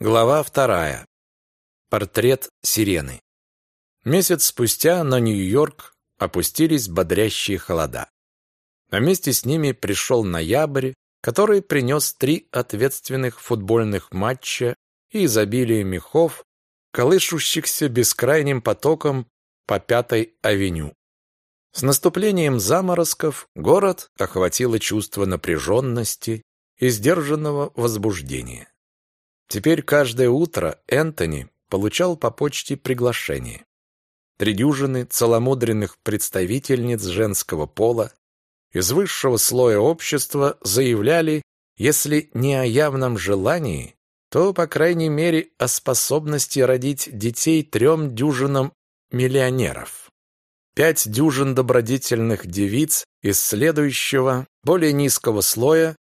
Глава вторая. Портрет сирены. Месяц спустя на Нью-Йорк опустились бодрящие холода. А вместе с ними пришел ноябрь, который принес три ответственных футбольных матча и изобилие мехов, колышущихся бескрайним потоком по Пятой авеню. С наступлением заморозков город охватило чувство напряженности и сдержанного возбуждения. Теперь каждое утро Энтони получал по почте приглашение. Три дюжины целомудренных представительниц женского пола из высшего слоя общества заявляли, если не о явном желании, то, по крайней мере, о способности родить детей трем дюжинам миллионеров. Пять дюжин добродетельных девиц из следующего, более низкого слоя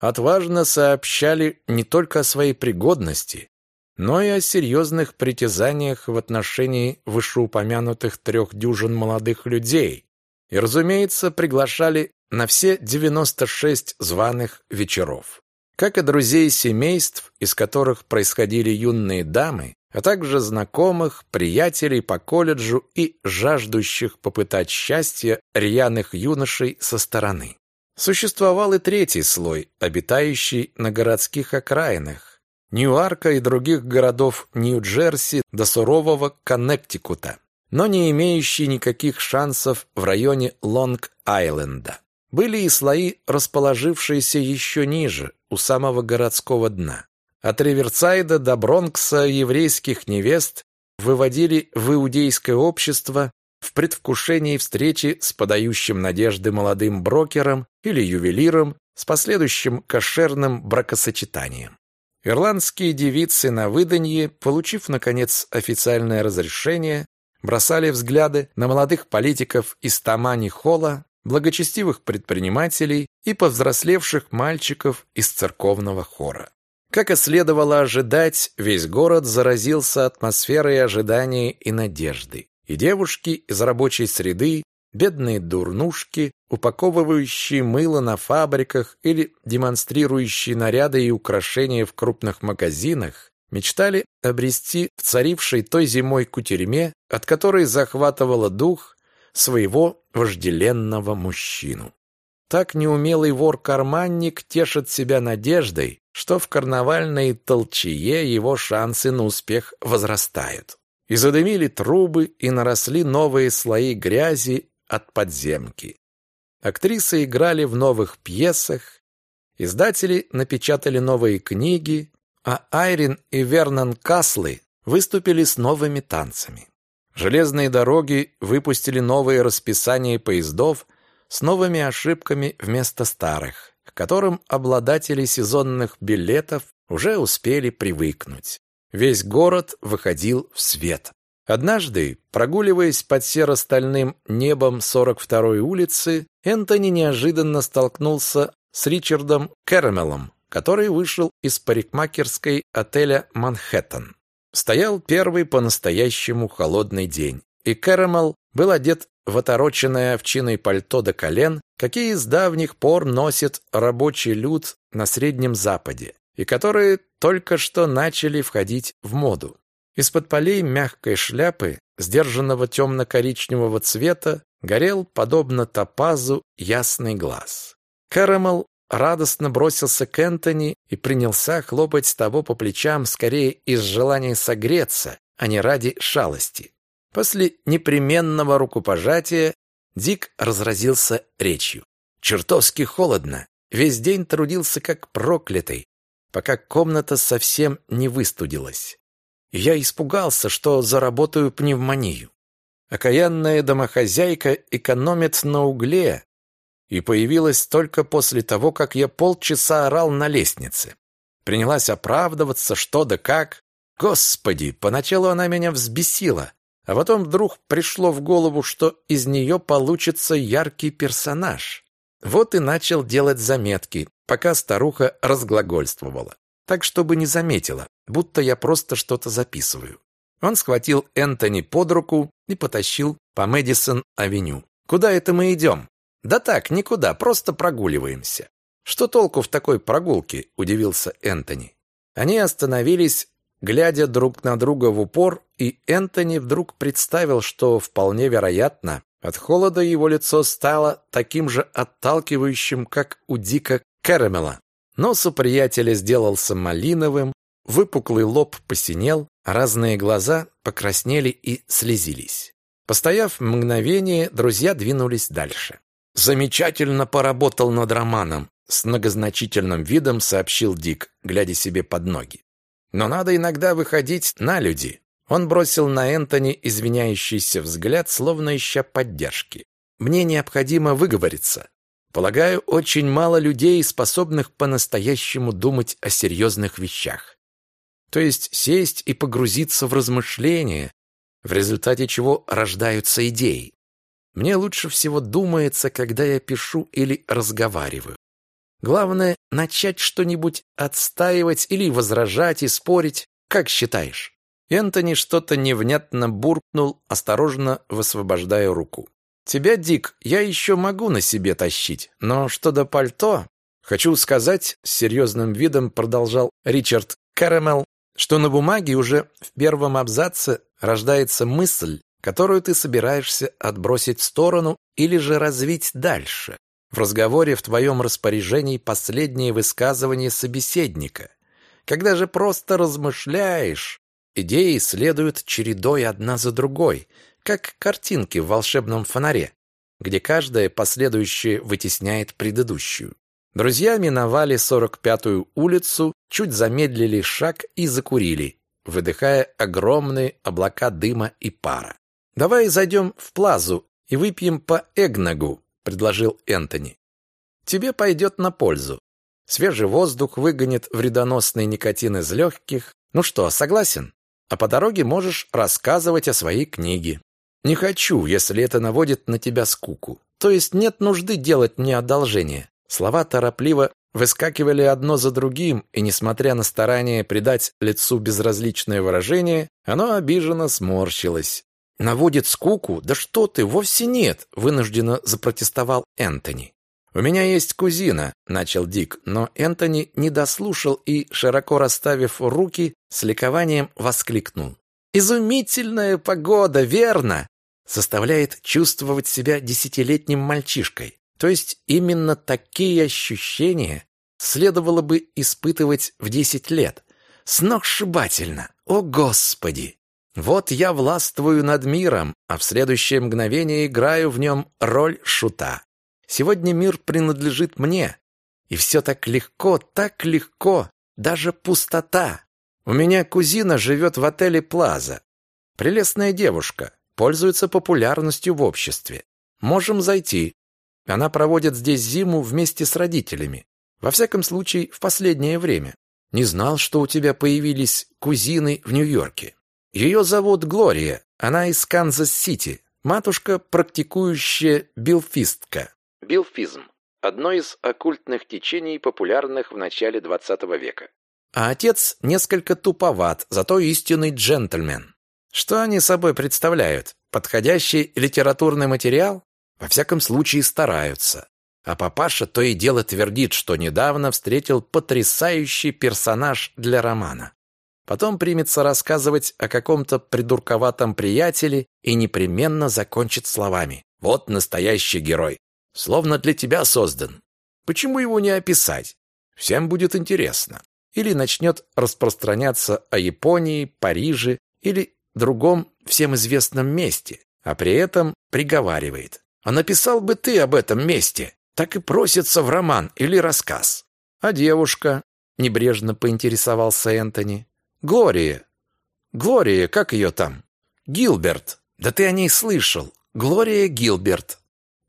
отважно сообщали не только о своей пригодности, но и о серьезных притязаниях в отношении вышеупомянутых трех дюжин молодых людей и, разумеется, приглашали на все 96 званых вечеров. Как и друзей семейств, из которых происходили юные дамы, а также знакомых, приятелей по колледжу и жаждущих попытать счастья рьяных юношей со стороны. Существовал и третий слой, обитающий на городских окраинах, Ньюарка и других городов Нью-Джерси до сурового Коннектикута, но не имеющий никаких шансов в районе Лонг-Айленда. Были и слои, расположившиеся еще ниже, у самого городского дна. От Риверсайда до Бронкса еврейских невест выводили в иудейское общество в предвкушении встречи с подающим надежды молодым брокером или ювелиром с последующим кошерным бракосочетанием. Ирландские девицы на выданье, получив, наконец, официальное разрешение, бросали взгляды на молодых политиков из Тамани-Холла, благочестивых предпринимателей и повзрослевших мальчиков из церковного хора. Как и следовало ожидать, весь город заразился атмосферой ожидания и надежды и девушки из рабочей среды, бедные дурнушки, упаковывающие мыло на фабриках или демонстрирующие наряды и украшения в крупных магазинах, мечтали обрести в царившей той зимой кутерьме, от которой захватывало дух своего вожделенного мужчину. Так неумелый вор-карманник тешит себя надеждой, что в карнавальной толчее его шансы на успех возрастают. И задымили трубы, и наросли новые слои грязи от подземки. Актрисы играли в новых пьесах, издатели напечатали новые книги, а Айрин и Вернон Каслы выступили с новыми танцами. Железные дороги выпустили новые расписания поездов с новыми ошибками вместо старых, к которым обладатели сезонных билетов уже успели привыкнуть. Весь город выходил в свет. Однажды, прогуливаясь под серо-стальным небом 42-й улицы, Энтони неожиданно столкнулся с Ричардом Кэрэмелом, который вышел из парикмахерской отеля «Манхэттен». Стоял первый по-настоящему холодный день, и Кэрэмел был одет в отороченное овчиной пальто до колен, какие с давних пор носит рабочий люд на Среднем Западе и которые только что начали входить в моду. Из-под полей мягкой шляпы, сдержанного темно-коричневого цвета, горел, подобно топазу, ясный глаз. Карамел радостно бросился к Энтони и принялся хлопать того по плечам скорее из желания согреться, а не ради шалости. После непременного рукопожатия Дик разразился речью. «Чертовски холодно. Весь день трудился как проклятый пока комната совсем не выстудилась. Я испугался, что заработаю пневмонию. Окаянная домохозяйка экономит на угле и появилась только после того, как я полчаса орал на лестнице. Принялась оправдываться, что да как. Господи, поначалу она меня взбесила, а потом вдруг пришло в голову, что из нее получится яркий персонаж. Вот и начал делать заметки, пока старуха разглагольствовала, так чтобы не заметила, будто я просто что-то записываю. Он схватил Энтони под руку и потащил по Мэдисон-авеню. «Куда это мы идем?» «Да так, никуда, просто прогуливаемся». «Что толку в такой прогулке?» – удивился Энтони. Они остановились, глядя друг на друга в упор, и Энтони вдруг представил, что вполне вероятно, от холода его лицо стало таким же отталкивающим, как у Дика Кэрэмела. Нос у приятеля сделался малиновым, выпуклый лоб посинел, разные глаза покраснели и слезились. Постояв мгновение, друзья двинулись дальше. «Замечательно поработал над романом», с многозначительным видом сообщил Дик, глядя себе под ноги. «Но надо иногда выходить на люди». Он бросил на Энтони извиняющийся взгляд, словно ища поддержки. «Мне необходимо выговориться. Полагаю, очень мало людей, способных по-настоящему думать о серьезных вещах. То есть сесть и погрузиться в размышления, в результате чего рождаются идеи. Мне лучше всего думается, когда я пишу или разговариваю. Главное – начать что-нибудь отстаивать или возражать и спорить. Как считаешь?» Энтони что-то невнятно буркнул, осторожно высвобождая руку. «Тебя, Дик, я еще могу на себе тащить, но что до пальто...» «Хочу сказать», — с серьезным видом продолжал Ричард Карамел, что на бумаге уже в первом абзаце рождается мысль, которую ты собираешься отбросить в сторону или же развить дальше. В разговоре в твоем распоряжении последнее высказывание собеседника. Когда же просто размышляешь, идеи следуют чередой одна за другой, как картинки в волшебном фонаре, где каждая последующая вытесняет предыдущую. Друзья миновали 45-ю улицу, чуть замедлили шаг и закурили, выдыхая огромные облака дыма и пара. «Давай зайдем в плазу и выпьем по эгнагу», — предложил Энтони. «Тебе пойдет на пользу. Свежий воздух выгонит вредоносный никотин из легких. Ну что, согласен? А по дороге можешь рассказывать о своей книге. Не хочу, если это наводит на тебя скуку. То есть нет нужды делать мне одолжение». Слова торопливо выскакивали одно за другим, и, несмотря на старание придать лицу безразличное выражение, оно обиженно сморщилось. «Наводит скуку? Да что ты, вовсе нет!» – вынужденно запротестовал Энтони. «У меня есть кузина», – начал Дик, но Энтони не дослушал и, широко расставив руки, с ликованием воскликнул. «Изумительная погода, верно!» Заставляет чувствовать себя десятилетним мальчишкой. То есть именно такие ощущения следовало бы испытывать в десять лет. Сногсшибательно! О, Господи! Вот я властвую над миром, а в следующее мгновение играю в нем роль шута. Сегодня мир принадлежит мне. И все так легко, так легко, даже пустота. У меня кузина живет в отеле «Плаза». Прелестная девушка, пользуется популярностью в обществе. Можем зайти. Она проводит здесь зиму вместе с родителями. Во всяком случае, в последнее время. Не знал, что у тебя появились кузины в Нью-Йорке. Ее зовут Глория, она из Канзас-Сити. Матушка практикующая билфистка. Билфизм – одно из оккультных течений, популярных в начале XX века. А отец несколько туповат, зато истинный джентльмен. Что они собой представляют? Подходящий литературный материал? Во всяком случае стараются. А папаша то и дело твердит, что недавно встретил потрясающий персонаж для романа. Потом примется рассказывать о каком-то придурковатом приятеле и непременно закончит словами. Вот настоящий герой. Словно для тебя создан. Почему его не описать? Всем будет интересно. Или начнет распространяться о Японии, Париже или другом всем известном месте, а при этом приговаривает. А написал бы ты об этом месте, так и просится в роман или рассказ. А девушка, небрежно поинтересовался Энтони, Глория. Глория, как ее там? Гилберт. Да ты о ней слышал. Глория Гилберт.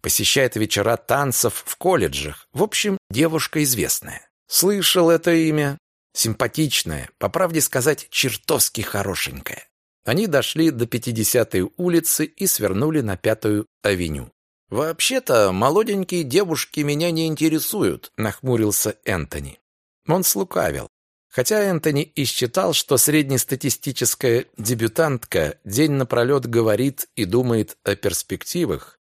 Посещает вечера танцев в колледжах. В общем, девушка известная. Слышал это имя. Симпатичная, по правде сказать, чертовски хорошенькая. Они дошли до 50-й улицы и свернули на Пятую авеню. «Вообще-то, молоденькие девушки меня не интересуют», — нахмурился Энтони. Он слукавил. Хотя Энтони и считал, что среднестатистическая дебютантка день напролет говорит и думает о перспективах,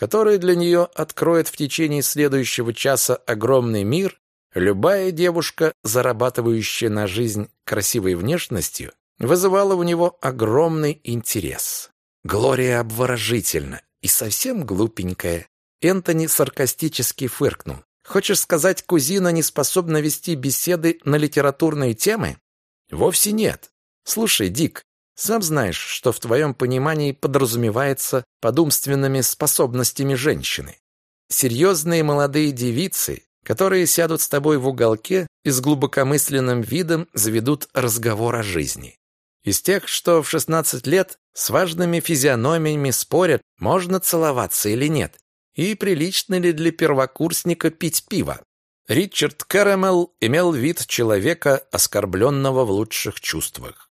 которые для нее откроет в течение следующего часа огромный мир, Любая девушка, зарабатывающая на жизнь красивой внешностью, вызывала у него огромный интерес. Глория обворожительна и совсем глупенькая. Энтони саркастически фыркнул. «Хочешь сказать, кузина не способна вести беседы на литературные темы?» «Вовсе нет. Слушай, Дик, сам знаешь, что в твоем понимании подразумевается под умственными способностями женщины. Серьезные молодые девицы, которые сядут с тобой в уголке и с глубокомысленным видом заведут разговор о жизни. Из тех, что в 16 лет с важными физиономиями спорят, можно целоваться или нет, и прилично ли для первокурсника пить пиво. Ричард Кэрэмэл имел вид человека, оскорбленного в лучших чувствах.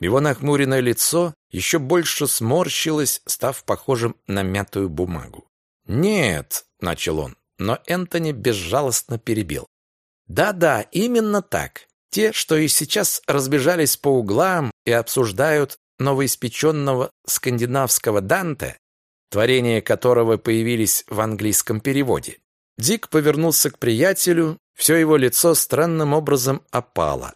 Его нахмуренное лицо еще больше сморщилось, став похожим на мятую бумагу. «Нет», — начал он, но Энтони безжалостно перебил. «Да-да, именно так. Те, что и сейчас разбежались по углам и обсуждают новоиспеченного скандинавского Данте, творения которого появились в английском переводе. Дик повернулся к приятелю, все его лицо странным образом опало,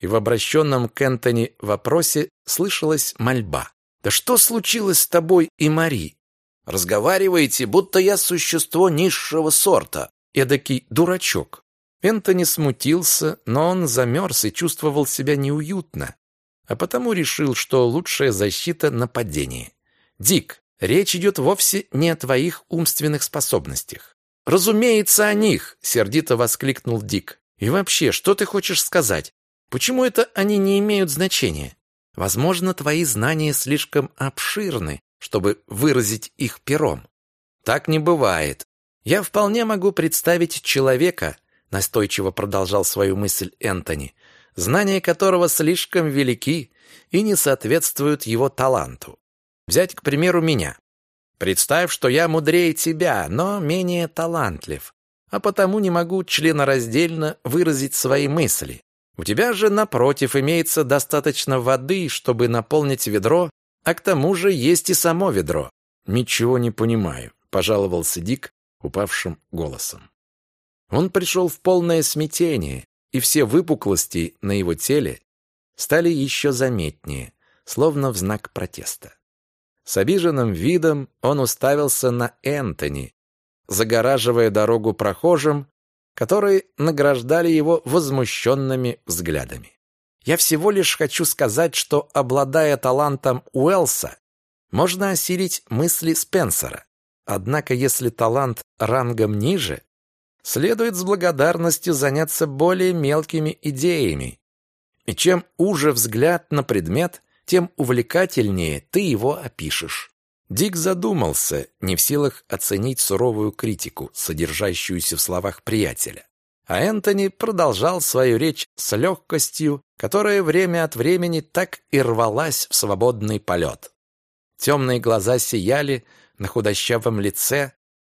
и в обращенном к Энтони вопросе слышалась мольба. «Да что случилось с тобой и Мари? Разговариваете, будто я существо низшего сорта, эдакий дурачок». Энтони смутился, но он замерз и чувствовал себя неуютно, а потому решил, что лучшая защита — нападение. «Дик, речь идет вовсе не о твоих умственных способностях». «Разумеется, о них!» — сердито воскликнул Дик. «И вообще, что ты хочешь сказать? Почему это они не имеют значения? Возможно, твои знания слишком обширны, чтобы выразить их пером. Так не бывает. Я вполне могу представить человека, настойчиво продолжал свою мысль Энтони, знания которого слишком велики и не соответствуют его таланту. Взять, к примеру, меня. Представь, что я мудрее тебя, но менее талантлив, а потому не могу членораздельно выразить свои мысли. У тебя же, напротив, имеется достаточно воды, чтобы наполнить ведро, а к тому же есть и само ведро. Ничего не понимаю, пожаловался Дик упавшим голосом. Он пришел в полное смятение, и все выпуклости на его теле стали еще заметнее, словно в знак протеста. С обиженным видом он уставился на Энтони, загораживая дорогу прохожим, которые награждали его возмущенными взглядами. Я всего лишь хочу сказать, что, обладая талантом Уэлса, можно осилить мысли Спенсера. Однако, если талант рангом ниже, следует с благодарностью заняться более мелкими идеями. И чем уже взгляд на предмет, тем увлекательнее ты его опишешь. Дик задумался, не в силах оценить суровую критику, содержащуюся в словах приятеля. А Энтони продолжал свою речь с легкостью, которая время от времени так и рвалась в свободный полет. Темные глаза сияли на худощавом лице,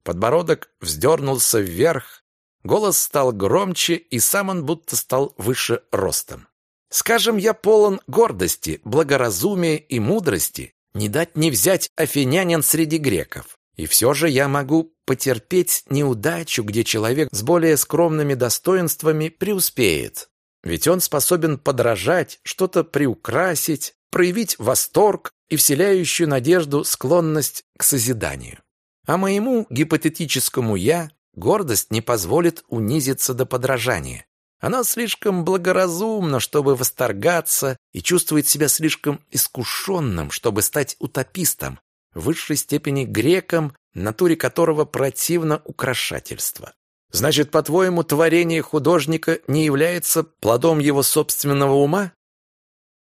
Подбородок вздернулся вверх, голос стал громче, и сам он будто стал выше ростом. «Скажем, я полон гордости, благоразумия и мудрости, не дать не взять афинянин среди греков. И все же я могу потерпеть неудачу, где человек с более скромными достоинствами преуспеет. Ведь он способен подражать, что-то приукрасить, проявить восторг и вселяющую надежду склонность к созиданию. А моему гипотетическому «я» гордость не позволит унизиться до подражания. Она слишком благоразумна, чтобы восторгаться, и чувствует себя слишком искушенным, чтобы стать утопистом, в высшей степени греком, натуре которого противно украшательство. Значит, по-твоему, творение художника не является плодом его собственного ума?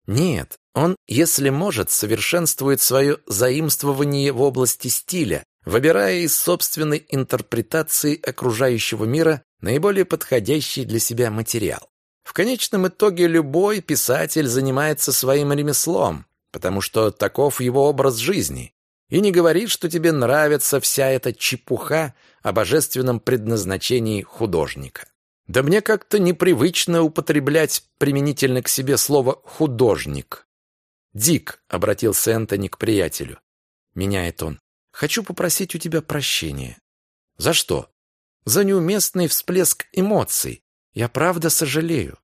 Нет, он, если может, совершенствует свое заимствование в области стиля, выбирая из собственной интерпретации окружающего мира наиболее подходящий для себя материал. В конечном итоге любой писатель занимается своим ремеслом, потому что таков его образ жизни, и не говорит, что тебе нравится вся эта чепуха о божественном предназначении художника. Да мне как-то непривычно употреблять применительно к себе слово «художник». «Дик», — обратился Энтони к приятелю, — меняет он, Хочу попросить у тебя прощения. За что? За неуместный всплеск эмоций. Я правда сожалею.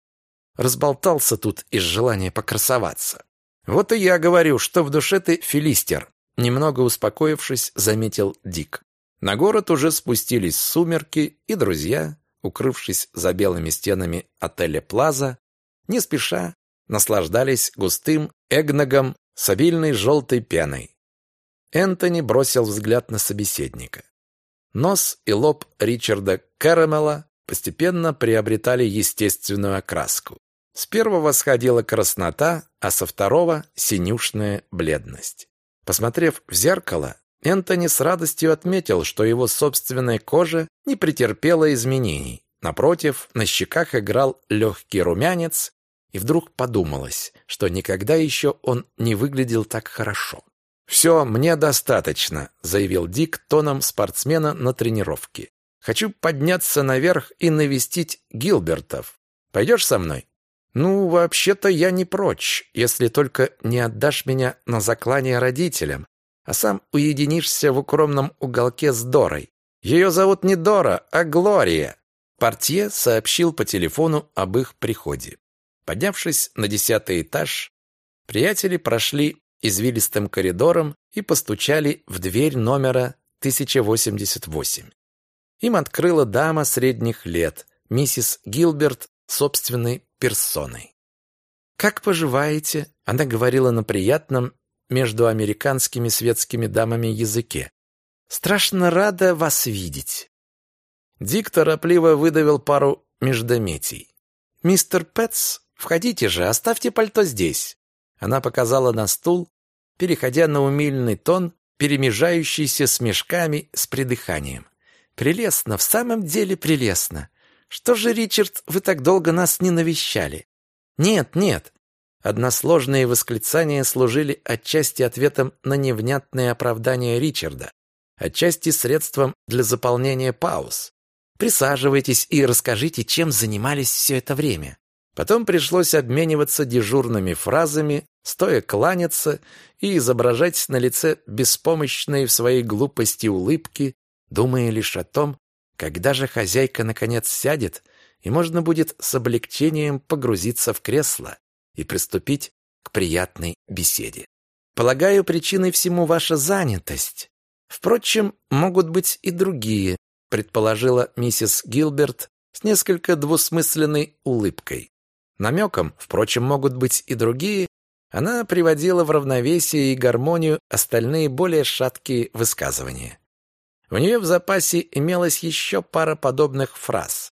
Разболтался тут из желания покрасоваться. Вот и я говорю, что в душе ты филистер. Немного успокоившись, заметил Дик. На город уже спустились сумерки, и друзья, укрывшись за белыми стенами отеля Плаза, не спеша наслаждались густым эгногом с обильной желтой пеной. Энтони бросил взгляд на собеседника. Нос и лоб Ричарда Кэрэмела постепенно приобретали естественную окраску. С первого сходила краснота, а со второго – синюшная бледность. Посмотрев в зеркало, Энтони с радостью отметил, что его собственная кожа не претерпела изменений. Напротив, на щеках играл легкий румянец, и вдруг подумалось, что никогда еще он не выглядел так хорошо. «Все, мне достаточно», — заявил Дик тоном спортсмена на тренировке. «Хочу подняться наверх и навестить Гилбертов. Пойдешь со мной?» «Ну, вообще-то я не прочь, если только не отдашь меня на заклание родителям, а сам уединишься в укромном уголке с Дорой. Ее зовут не Дора, а Глория». Портье сообщил по телефону об их приходе. Поднявшись на десятый этаж, приятели прошли извилистым коридором и постучали в дверь номера 1088. Им открыла дама средних лет, миссис Гилберт собственной персоной. «Как поживаете?» Она говорила на приятном между американскими светскими дамами языке. «Страшно рада вас видеть». Дик торопливо выдавил пару междометий. «Мистер Пэтс, входите же, оставьте пальто здесь». Она показала на стул, переходя на умильный тон, перемежающийся с мешками с придыханием. «Прелестно, в самом деле прелестно. Что же, Ричард, вы так долго нас не навещали?» «Нет, нет». Односложные восклицания служили отчасти ответом на невнятные оправдания Ричарда, отчасти средством для заполнения пауз. Присаживайтесь и расскажите, чем занимались все это время. Потом пришлось обмениваться дежурными фразами, стоя кланяться и изображать на лице беспомощные в своей глупости улыбки, думая лишь о том, когда же хозяйка наконец сядет, и можно будет с облегчением погрузиться в кресло и приступить к приятной беседе. Полагаю, причиной всему ваша занятость. Впрочем, могут быть и другие, предположила миссис Гилберт с несколько двусмысленной улыбкой. Намеком, впрочем, могут быть и другие, она приводила в равновесие и гармонию остальные более шаткие высказывания. У нее в запасе имелась еще пара подобных фраз.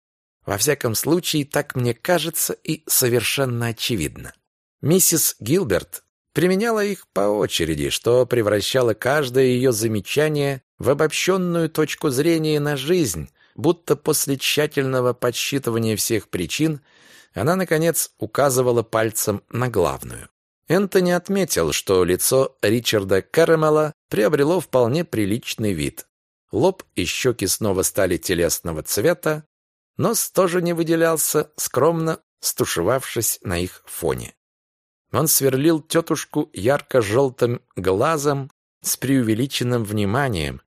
Во всяком случае, так мне кажется и совершенно очевидно. Миссис Гилберт применяла их по очереди, что превращало каждое ее замечание в обобщенную точку зрения на жизнь, будто после тщательного подсчитывания всех причин она, наконец, указывала пальцем на главную. Энтони отметил, что лицо Ричарда Кэрэмела приобрело вполне приличный вид. Лоб и щеки снова стали телесного цвета, нос тоже не выделялся, скромно стушевавшись на их фоне. Он сверлил тетушку ярко-желтым глазом с преувеличенным вниманием,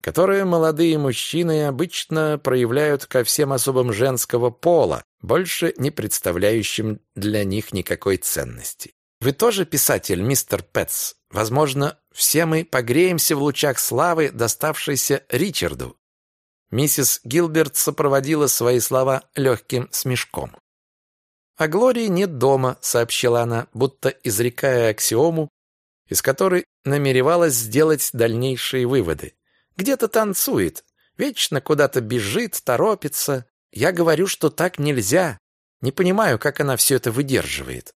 которое молодые мужчины обычно проявляют ко всем особам женского пола, больше не представляющим для них никакой ценности. Вы тоже писатель, мистер Пэтс? Возможно, все мы погреемся в лучах славы, доставшейся Ричарду. Миссис Гилберт сопроводила свои слова легким смешком. «О Глории нет дома», — сообщила она, будто изрекая аксиому, из которой намеревалась сделать дальнейшие выводы. Где-то танцует, вечно куда-то бежит, торопится. Я говорю, что так нельзя. Не понимаю, как она все это выдерживает.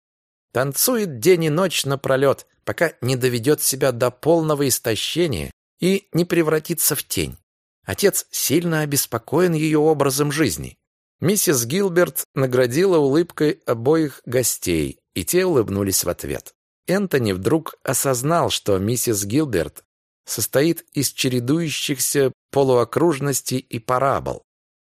Танцует день и ночь напролет, пока не доведет себя до полного истощения и не превратится в тень. Отец сильно обеспокоен ее образом жизни. Миссис Гилберт наградила улыбкой обоих гостей, и те улыбнулись в ответ. Энтони вдруг осознал, что миссис Гилберт состоит из чередующихся полуокружностей и парабол,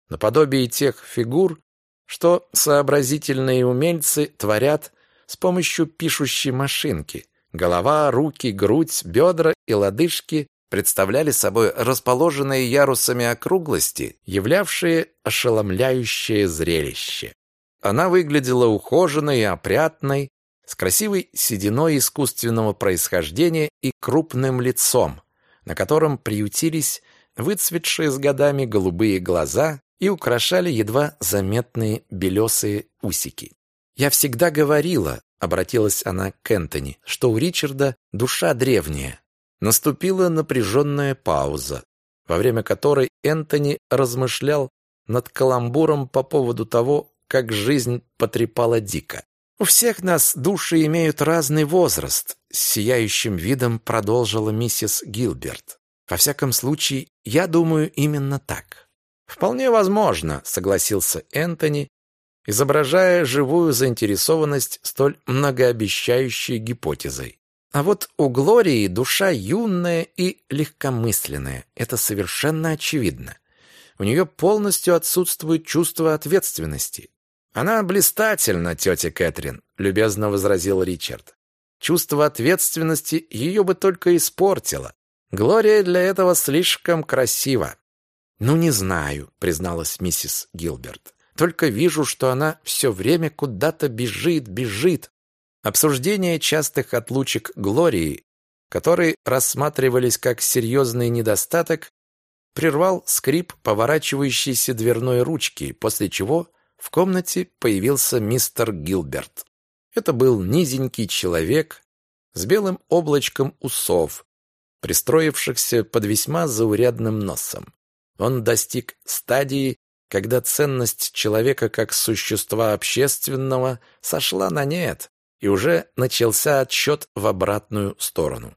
наподобие тех фигур, что сообразительные умельцы творят с помощью пишущей машинки. Голова, руки, грудь, бедра и лодыжки представляли собой расположенные ярусами округлости, являвшие ошеломляющее зрелище. Она выглядела ухоженной и опрятной, с красивой сединой искусственного происхождения и крупным лицом, на котором приютились выцветшие с годами голубые глаза и украшали едва заметные белесые усики. «Я всегда говорила», — обратилась она к Энтони, «что у Ричарда душа древняя». Наступила напряженная пауза, во время которой Энтони размышлял над каламбуром по поводу того, как жизнь потрепала Дика. «У всех нас души имеют разный возраст», — с сияющим видом продолжила миссис Гилберт. «Во всяком случае, я думаю именно так». «Вполне возможно», — согласился Энтони, изображая живую заинтересованность столь многообещающей гипотезой. А вот у Глории душа юная и легкомысленная. Это совершенно очевидно. У нее полностью отсутствует чувство ответственности. Она блистательна, тетя Кэтрин, любезно возразил Ричард. Чувство ответственности ее бы только испортило. Глория для этого слишком красива. Ну, не знаю, призналась миссис Гилберт. Только вижу, что она все время куда-то бежит, бежит. Обсуждение частых отлучек Глории, которые рассматривались как серьезный недостаток, прервал скрип поворачивающейся дверной ручки, после чего в комнате появился мистер Гилберт. Это был низенький человек с белым облачком усов, пристроившихся под весьма заурядным носом. Он достиг стадии, когда ценность человека как существа общественного сошла на нет, и уже начался отсчет в обратную сторону.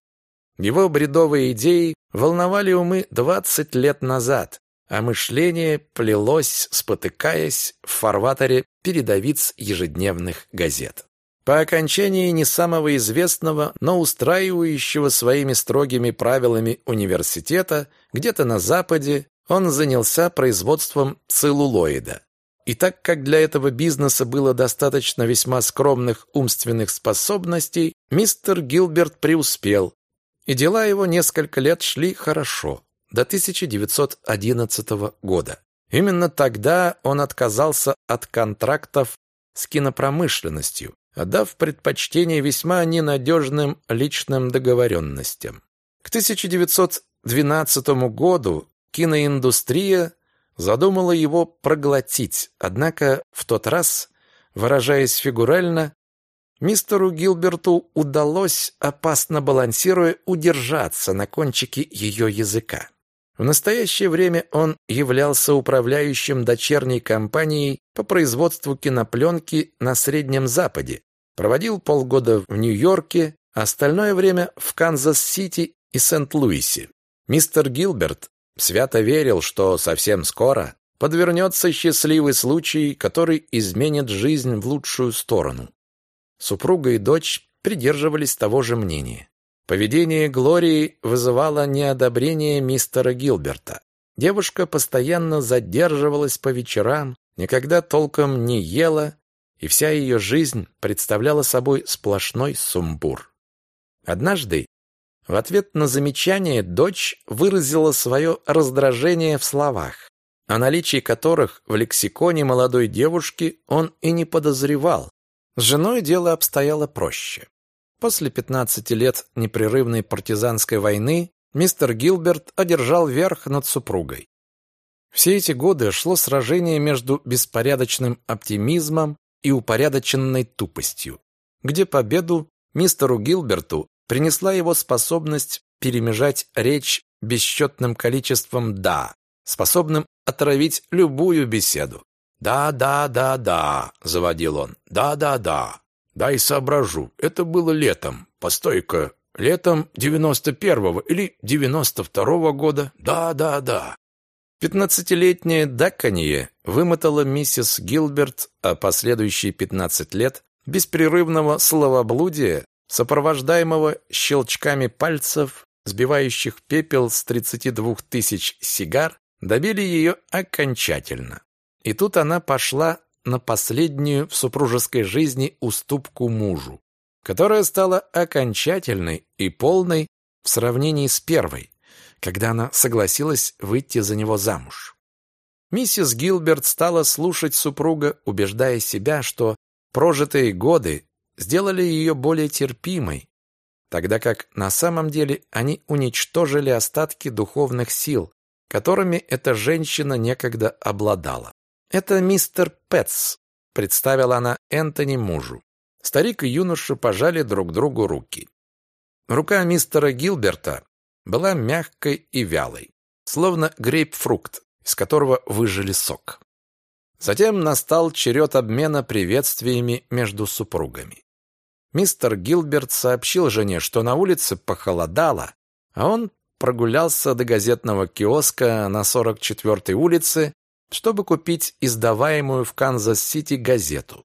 Его бредовые идеи волновали умы двадцать лет назад, а мышление плелось, спотыкаясь в фарватере передовиц ежедневных газет. По окончании не самого известного, но устраивающего своими строгими правилами университета, где-то на Западе, он занялся производством целлулоида. И так как для этого бизнеса было достаточно весьма скромных умственных способностей, мистер Гилберт преуспел, и дела его несколько лет шли хорошо до 1911 года. Именно тогда он отказался от контрактов с кинопромышленностью, отдав предпочтение весьма ненадежным личным договоренностям. К 1912 году киноиндустрия задумала его проглотить, однако в тот раз, выражаясь фигурально, мистеру Гилберту удалось, опасно балансируя, удержаться на кончике ее языка. В настоящее время он являлся управляющим дочерней компанией по производству кинопленки на Среднем Западе, проводил полгода в Нью-Йорке, остальное время в Канзас-Сити и Сент-Луисе. Мистер Гилберт свято верил, что совсем скоро подвернется счастливый случай, который изменит жизнь в лучшую сторону. Супруга и дочь придерживались того же мнения. Поведение Глории вызывало неодобрение мистера Гилберта. Девушка постоянно задерживалась по вечерам, никогда толком не ела, и вся ее жизнь представляла собой сплошной сумбур. Однажды, в ответ на замечание, дочь выразила свое раздражение в словах, о наличии которых в лексиконе молодой девушки он и не подозревал. С женой дело обстояло проще. После 15 лет непрерывной партизанской войны мистер Гилберт одержал верх над супругой. Все эти годы шло сражение между беспорядочным оптимизмом и упорядоченной тупостью, где победу мистеру Гилберту принесла его способность перемежать речь бесчетным количеством «да», способным отравить любую беседу. «Да, да, да, да», — заводил он, «да, да, да». Дай соображу. Это было летом. Постой-ка. Летом девяносто первого или девяносто второго года? Да, да, да. Пятнадцатилетняя Дакканье вымотала миссис Гилберт, а последующие пятнадцать лет беспрерывного словоблудия, сопровождаемого щелчками пальцев, сбивающих пепел с тридцати двух тысяч сигар, добили ее окончательно. И тут она пошла на последнюю в супружеской жизни уступку мужу, которая стала окончательной и полной в сравнении с первой. когда она согласилась выйти за него замуж. Миссис Гилберт стала слушать супруга, убеждая себя, что прожитые годы сделали ее более терпимой, тогда как на самом деле они уничтожили остатки духовных сил, которыми эта женщина некогда обладала. «Это мистер Пэтс», — представила она Энтони мужу. Старик и юноша пожали друг другу руки. Рука мистера Гилберта была мягкой и вялой, словно грейпфрукт, из которого выжили сок. Затем настал черед обмена приветствиями между супругами. Мистер Гилберт сообщил жене, что на улице похолодало, а он прогулялся до газетного киоска на 44-й улице, чтобы купить издаваемую в Канзас-Сити газету.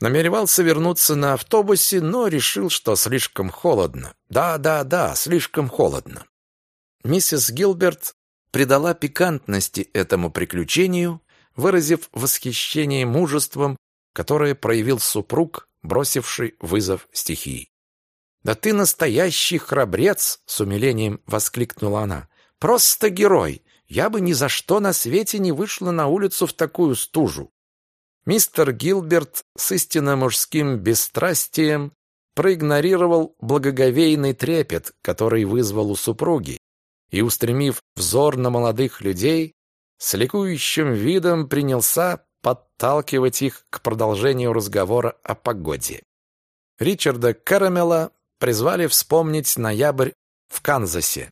Намеревался вернуться на автобусе, но решил, что слишком холодно. Да, да, да, слишком холодно. Миссис Гилберт придала пикантности этому приключению, выразив восхищение мужеством, которое проявил супруг, бросивший вызов стихии. «Да ты настоящий храбрец!» — с умилением воскликнула она. «Просто герой! Я бы ни за что на свете не вышла на улицу в такую стужу!» Мистер Гилберт с истинно мужским бесстрастием проигнорировал благоговейный трепет, который вызвал у супруги, и, устремив взор на молодых людей, с ликующим видом принялся подталкивать их к продолжению разговора о погоде. Ричарда Карамела призвали вспомнить ноябрь в Канзасе.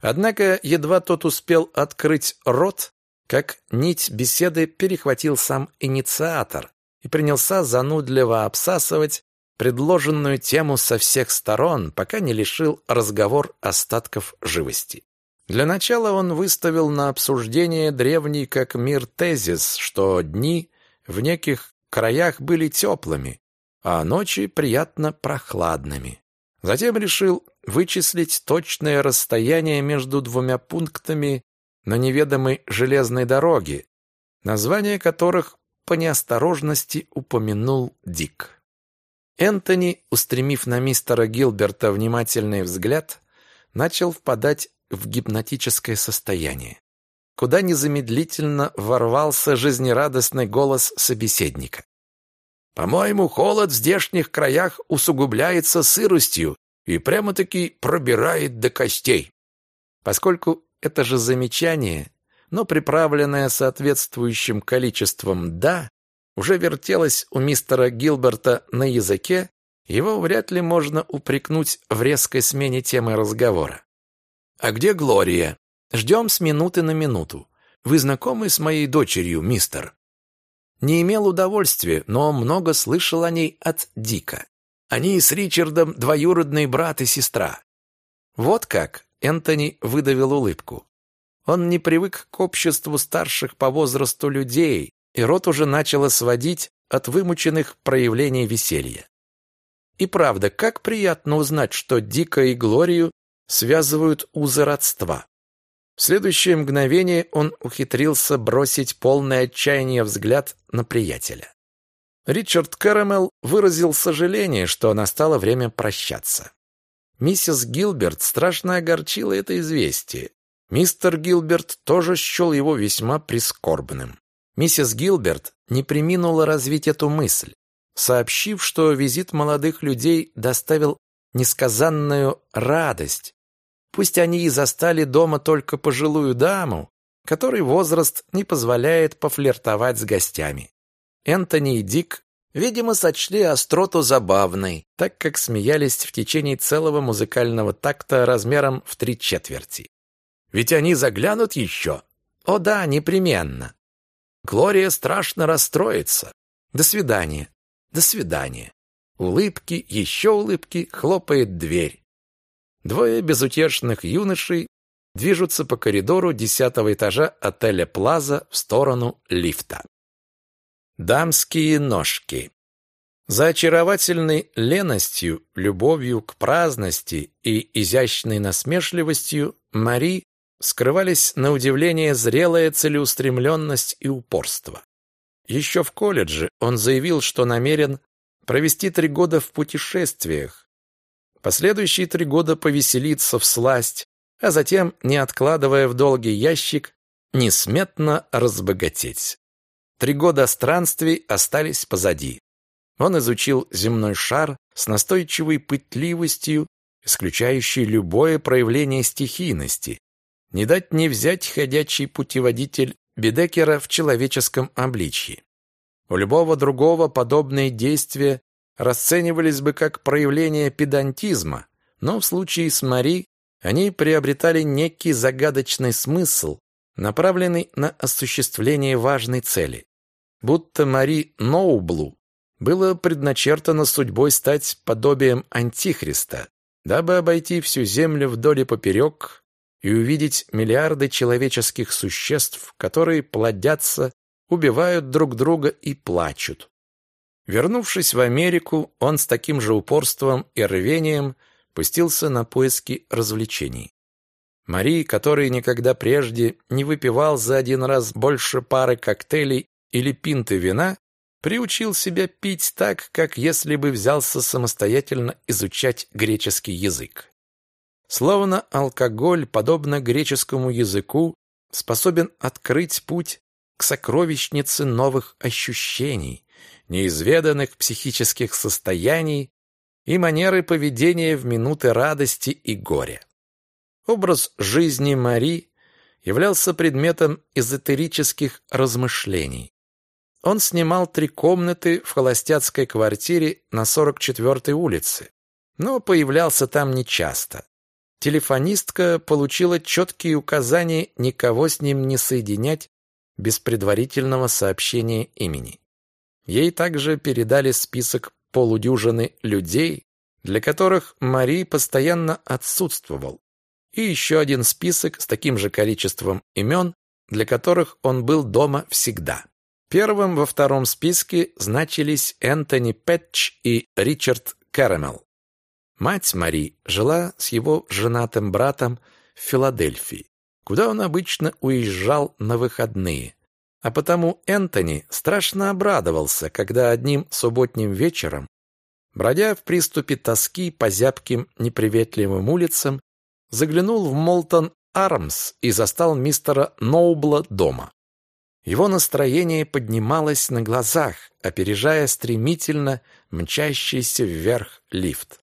Однако едва тот успел открыть рот, как нить беседы перехватил сам инициатор и принялся занудливо обсасывать предложенную тему со всех сторон, пока не лишил разговор остатков живости. Для начала он выставил на обсуждение древний как мир тезис, что дни в неких краях были теплыми, а ночи приятно прохладными. Затем решил вычислить точное расстояние между двумя пунктами на неведомой железной дороге, название которых по неосторожности упомянул Дик. Энтони, устремив на мистера Гилберта внимательный взгляд, начал впадать в гипнотическое состояние, куда незамедлительно ворвался жизнерадостный голос собеседника. «По-моему, холод в здешних краях усугубляется сыростью и прямо-таки пробирает до костей». Поскольку это же замечание, но приправленное соответствующим количеством «да», уже вертелось у мистера Гилберта на языке, его вряд ли можно упрекнуть в резкой смене темы разговора. «А где Глория?» «Ждем с минуты на минуту. Вы знакомы с моей дочерью, мистер?» Не имел удовольствия, но много слышал о ней от Дика. Они с Ричардом двоюродный брат и сестра. Вот как Энтони выдавил улыбку. Он не привык к обществу старших по возрасту людей, и рот уже начало сводить от вымученных проявлений веселья. И правда, как приятно узнать, что Дика и Глорию связывают узы родства. В следующее мгновение он ухитрился бросить полное отчаяние взгляд на приятеля. Ричард Кэрэмэл выразил сожаление, что настало время прощаться. Миссис Гилберт страшно огорчила это известие. Мистер Гилберт тоже счел его весьма прискорбным. Миссис Гилберт не приминула развить эту мысль, сообщив, что визит молодых людей доставил несказанную радость Пусть они и застали дома только пожилую даму, которой возраст не позволяет пофлиртовать с гостями. Энтони и Дик, видимо, сочли остроту забавной, так как смеялись в течение целого музыкального такта размером в три четверти. «Ведь они заглянут еще?» «О да, непременно». Глория страшно расстроится. «До свидания». «До свидания». Улыбки, еще улыбки, хлопает дверь. Двое безутешных юношей движутся по коридору десятого этажа отеля «Плаза» в сторону лифта. Дамские ножки. За очаровательной леностью, любовью к праздности и изящной насмешливостью Мари скрывались на удивление зрелая целеустремленность и упорство. Еще в колледже он заявил, что намерен провести три года в путешествиях, Последующие три года повеселиться в сласть, а затем, не откладывая в долгий ящик, несметно разбогатеть. Три года странствий остались позади. Он изучил земной шар с настойчивой пытливостью, исключающей любое проявление стихийности. Не дать не взять ходячий путеводитель Бедекера в человеческом обличье. У любого другого подобные действия расценивались бы как проявление педантизма, но в случае с Мари они приобретали некий загадочный смысл, направленный на осуществление важной цели. Будто Мари Ноублу было предначертано судьбой стать подобием Антихриста, дабы обойти всю землю вдоль и поперек и увидеть миллиарды человеческих существ, которые плодятся, убивают друг друга и плачут. Вернувшись в Америку, он с таким же упорством и рвением пустился на поиски развлечений. Мари, который никогда прежде не выпивал за один раз больше пары коктейлей или пинты вина, приучил себя пить так, как если бы взялся самостоятельно изучать греческий язык. Словно алкоголь, подобно греческому языку, способен открыть путь к сокровищнице новых ощущений, неизведанных психических состояний и манеры поведения в минуты радости и горя. Образ жизни Мари являлся предметом эзотерических размышлений. Он снимал три комнаты в холостяцкой квартире на 44-й улице, но появлялся там нечасто. Телефонистка получила четкие указания никого с ним не соединять без предварительного сообщения имени. Ей также передали список полудюжины людей, для которых Мари постоянно отсутствовал, и еще один список с таким же количеством имен, для которых он был дома всегда. Первым во втором списке значились Энтони Пэтч и Ричард Кэрэмел. Мать Мари жила с его женатым братом в Филадельфии, куда он обычно уезжал на выходные. А потому Энтони страшно обрадовался, когда одним субботним вечером, бродя в приступе тоски по зябким неприветливым улицам, заглянул в Молтон Армс и застал мистера Ноубла дома. Его настроение поднималось на глазах, опережая стремительно мчащийся вверх лифт.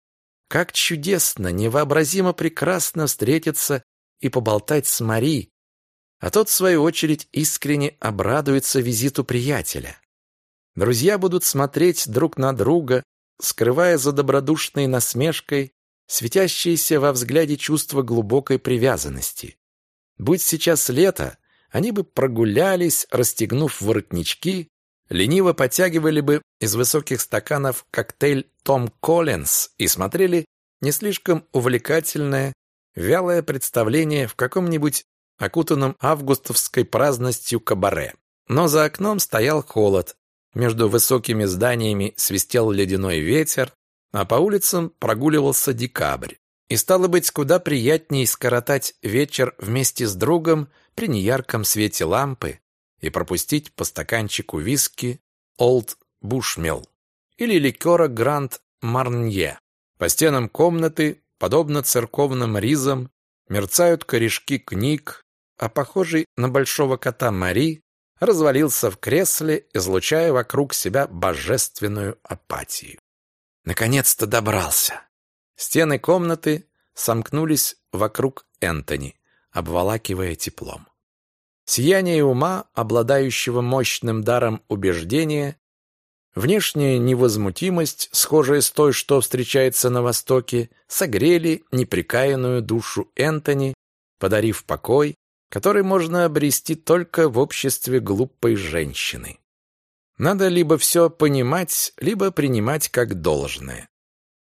Как чудесно, невообразимо прекрасно встретиться и поболтать с Мари, а тот, в свою очередь, искренне обрадуется визиту приятеля. Друзья будут смотреть друг на друга, скрывая за добродушной насмешкой светящееся во взгляде чувство глубокой привязанности. Будь сейчас лето, они бы прогулялись, расстегнув воротнички, лениво потягивали бы из высоких стаканов коктейль «Том Коллинз» и смотрели не слишком увлекательное, вялое представление в каком-нибудь окутанном августовской праздностью кабаре. Но за окном стоял холод, между высокими зданиями свистел ледяной ветер, а по улицам прогуливался декабрь. И стало быть, куда приятнее скоротать вечер вместе с другом при неярком свете лампы и пропустить по стаканчику виски Олд Бушмел или ликера Гранд Марнье. По стенам комнаты, подобно церковным ризам, мерцают корешки книг, а похожий на большого кота Мари развалился в кресле, излучая вокруг себя божественную апатию. Наконец-то добрался. Стены комнаты сомкнулись вокруг Энтони, обволакивая теплом. Сияние ума, обладающего мощным даром убеждения, внешняя невозмутимость, схожая с той, что встречается на Востоке, согрели неприкаянную душу Энтони, подарив покой, который можно обрести только в обществе глупой женщины. Надо либо все понимать, либо принимать как должное.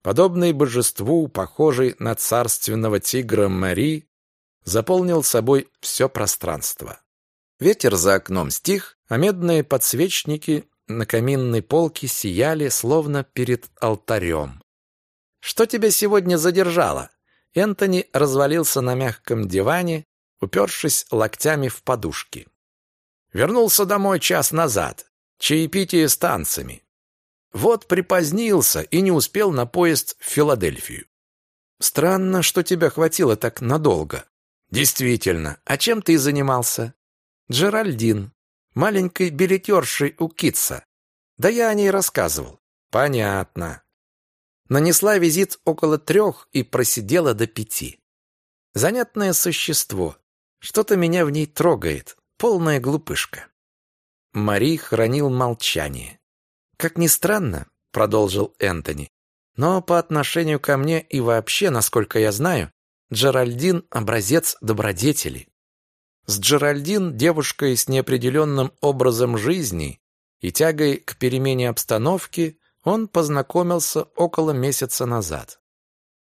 Подобный божеству, похожий на царственного тигра Мари, заполнил собой все пространство. Ветер за окном стих, а медные подсвечники на каминной полке сияли, словно перед алтарем. «Что тебя сегодня задержало?» Энтони развалился на мягком диване, упершись локтями в подушки. «Вернулся домой час назад. Чаепитие с танцами. Вот припозднился и не успел на поезд в Филадельфию. Странно, что тебя хватило так надолго. Действительно, а чем ты занимался? Джеральдин, маленькой билетершей у Китса. Да я о ней рассказывал. Понятно. Нанесла визит около трех и просидела до пяти. Занятное существо. Что-то меня в ней трогает. Полная глупышка. Мари хранил молчание. Как ни странно, продолжил Энтони, но по отношению ко мне и вообще, насколько я знаю, Джеральдин – образец добродетели. С Джеральдин, девушкой с неопределенным образом жизни и тягой к перемене обстановки, он познакомился около месяца назад.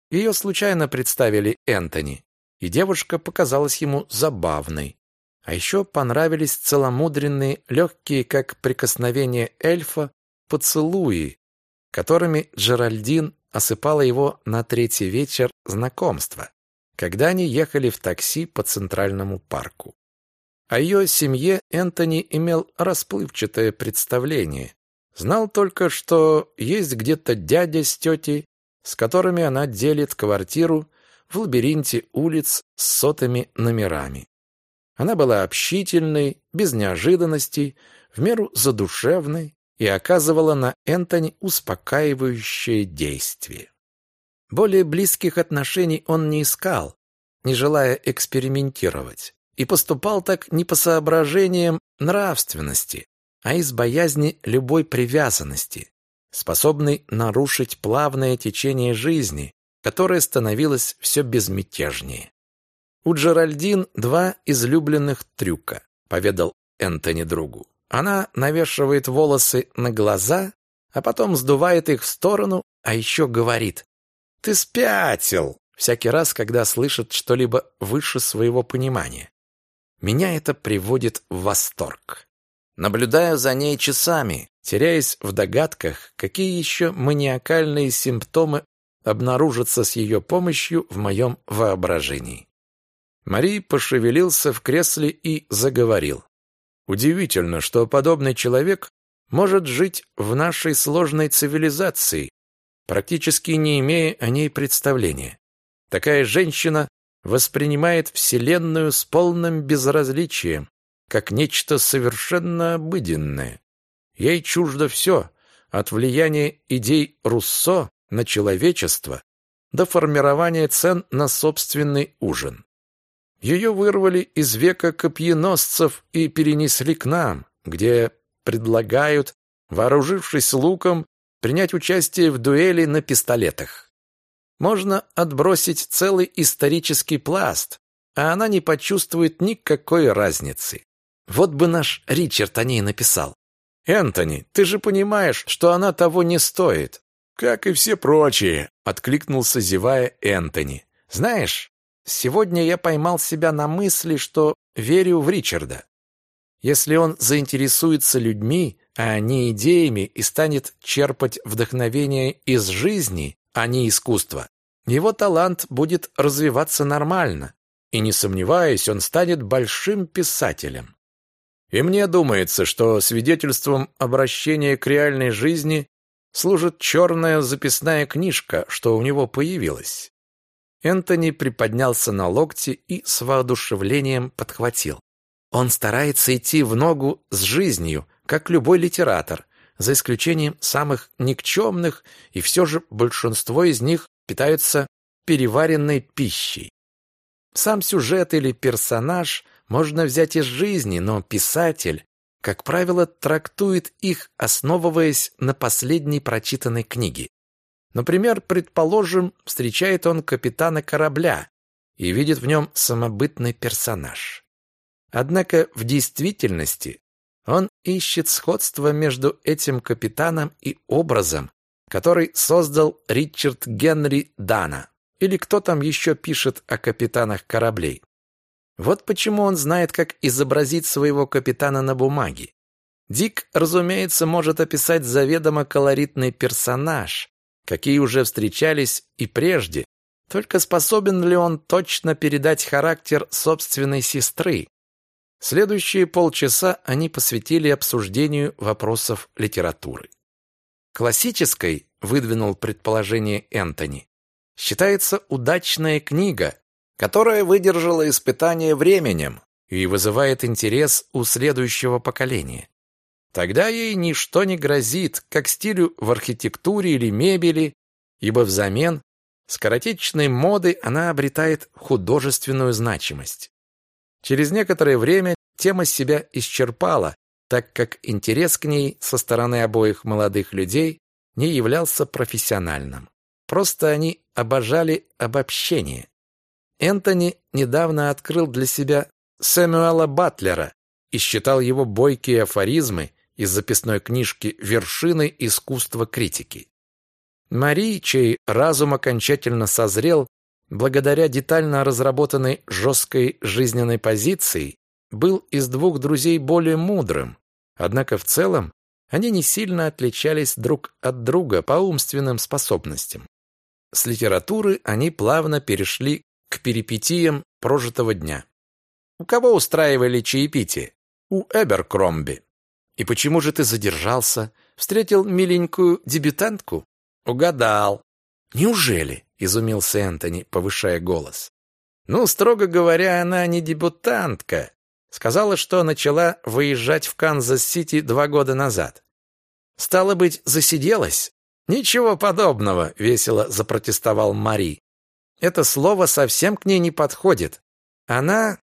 Ее случайно представили Энтони, и девушка показалась ему забавной. А еще понравились целомудренные, легкие, как прикосновение эльфа, поцелуи, которыми Джеральдин осыпала его на третий вечер знакомства, когда они ехали в такси по Центральному парку. О ее семье Энтони имел расплывчатое представление. Знал только, что есть где-то дядя с тетей, с которыми она делит квартиру в лабиринте улиц с сотыми номерами. Она была общительной, без неожиданностей, в меру задушевной, и оказывала на Энтони успокаивающее действие. Более близких отношений он не искал, не желая экспериментировать, и поступал так не по соображениям нравственности, а из боязни любой привязанности, способной нарушить плавное течение жизни, которое становилось все безмятежнее. «У Джеральдин два излюбленных трюка», — поведал Энтони другу. Она навешивает волосы на глаза, а потом сдувает их в сторону, а еще говорит «Ты спятил!» всякий раз, когда слышит что-либо выше своего понимания. Меня это приводит в восторг. Наблюдаю за ней часами, теряясь в догадках, какие еще маниакальные симптомы обнаружатся с ее помощью в моем воображении. Мари пошевелился в кресле и заговорил. Удивительно, что подобный человек может жить в нашей сложной цивилизации, практически не имея о ней представления. Такая женщина воспринимает Вселенную с полным безразличием, как нечто совершенно обыденное. Ей чуждо все, от влияния идей Руссо на человечество до формирования цен на собственный ужин. Ее вырвали из века копьеносцев и перенесли к нам, где предлагают, вооружившись луком, принять участие в дуэли на пистолетах. Можно отбросить целый исторический пласт, а она не почувствует никакой разницы. Вот бы наш Ричард о ней написал. «Энтони, ты же понимаешь, что она того не стоит». «Как и все прочие», — откликнулся, зевая Энтони. «Знаешь, Сегодня я поймал себя на мысли, что верю в Ричарда. Если он заинтересуется людьми, а не идеями, и станет черпать вдохновение из жизни, а не искусства, его талант будет развиваться нормально, и, не сомневаюсь, он станет большим писателем. И мне думается, что свидетельством обращения к реальной жизни служит черная записная книжка, что у него появилась. Энтони приподнялся на локте и с воодушевлением подхватил. Он старается идти в ногу с жизнью, как любой литератор, за исключением самых никчемных, и все же большинство из них питаются переваренной пищей. Сам сюжет или персонаж можно взять из жизни, но писатель, как правило, трактует их, основываясь на последней прочитанной книге. Например, предположим, встречает он капитана корабля и видит в нем самобытный персонаж. Однако в действительности он ищет сходство между этим капитаном и образом, который создал Ричард Генри Дана, или кто там еще пишет о капитанах кораблей. Вот почему он знает, как изобразить своего капитана на бумаге. Дик, разумеется, может описать заведомо колоритный персонаж, какие уже встречались и прежде, только способен ли он точно передать характер собственной сестры? Следующие полчаса они посвятили обсуждению вопросов литературы. Классической, выдвинул предположение Энтони, считается удачная книга, которая выдержала испытание временем и вызывает интерес у следующего поколения. Тогда ей ничто не грозит, как стилю в архитектуре или мебели, ибо взамен скоротечной моды она обретает художественную значимость. Через некоторое время тема себя исчерпала, так как интерес к ней со стороны обоих молодых людей не являлся профессиональным. Просто они обожали обобщение. Энтони недавно открыл для себя Сэмюэла Батлера и считал его бойкие афоризмы из записной книжки вершиной искусства критики. Мари, чей разум окончательно созрел благодаря детально разработанной жесткой жизненной позиции, был из двух друзей более мудрым, однако в целом они не сильно отличались друг от друга по умственным способностям. С литературы они плавно перешли к перипетиям прожитого дня. У кого устраивали чаепитие? У Эберкромби. И почему же ты задержался? Встретил миленькую дебютантку? Угадал. Неужели? Изумился Энтони, повышая голос. Ну, строго говоря, она не дебютантка. Сказала, что начала выезжать в Канзас-Сити два года назад. Стало быть, засиделась? Ничего подобного, весело запротестовал Мари. Это слово совсем к ней не подходит. Она...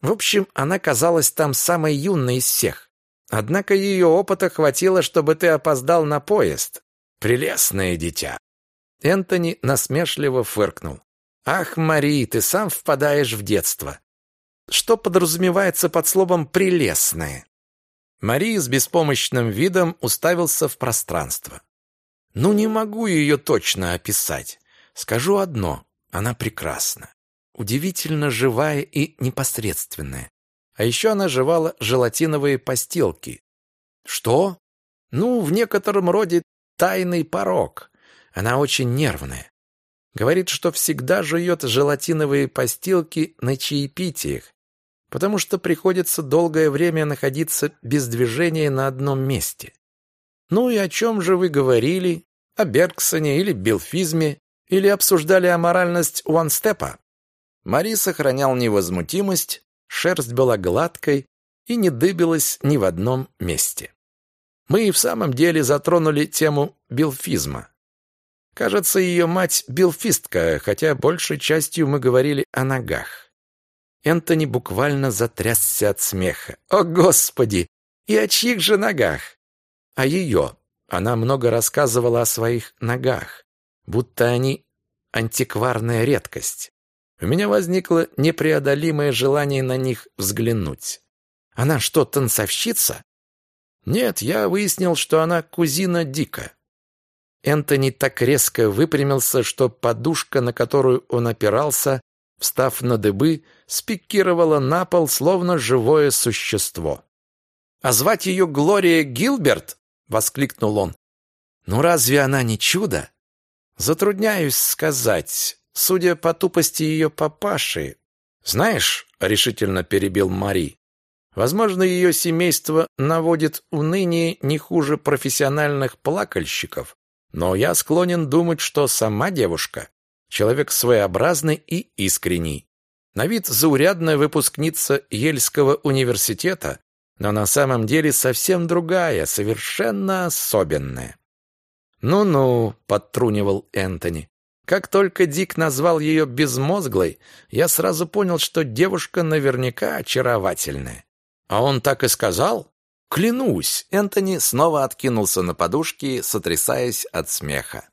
В общем, она казалась там самой юной из всех. Однако ее опыта хватило, чтобы ты опоздал на поезд. Прелестное дитя. Энтони насмешливо фыркнул. Ах, Мари, ты сам впадаешь в детство. Что подразумевается под словом «прелестное»? Мари с беспомощным видом уставился в пространство. Ну, не могу ее точно описать. Скажу одно. Она прекрасна. Удивительно живая и непосредственная. А еще она жевала желатиновые постилки. Что? Ну, в некотором роде тайный порог. Она очень нервная. Говорит, что всегда жует желатиновые постилки на чаепитиях, потому что приходится долгое время находиться без движения на одном месте. Ну и о чем же вы говорили? О Бергсоне или Билфизме? Или обсуждали аморальность Уанстепа? Мари сохранял невозмутимость, шерсть была гладкой и не дыбилась ни в одном месте. Мы и в самом деле затронули тему билфизма. Кажется, ее мать билфистка, хотя большей частью мы говорили о ногах. Энтони буквально затрясся от смеха. «О, Господи! И о чьих же ногах?» «О ее». Она много рассказывала о своих ногах, будто они антикварная редкость. У меня возникло непреодолимое желание на них взглянуть. Она что, танцовщица? Нет, я выяснил, что она кузина Дика. Энтони так резко выпрямился, что подушка, на которую он опирался, встав на дыбы, спикировала на пол, словно живое существо. «А звать ее Глория Гилберт?» — воскликнул он. «Ну разве она не чудо?» «Затрудняюсь сказать, судя по тупости ее папаши. Знаешь, — решительно перебил Мари, — возможно, ее семейство наводит уныние не хуже профессиональных плакальщиков, но я склонен думать, что сама девушка — человек своеобразный и искренний. На вид заурядная выпускница Ельского университета, но на самом деле совсем другая, совершенно особенная. «Ну-ну», — подтрунивал Энтони. Как только Дик назвал ее безмозглой, я сразу понял, что девушка наверняка очаровательная. А он так и сказал? Клянусь, Энтони снова откинулся на подушки, сотрясаясь от смеха.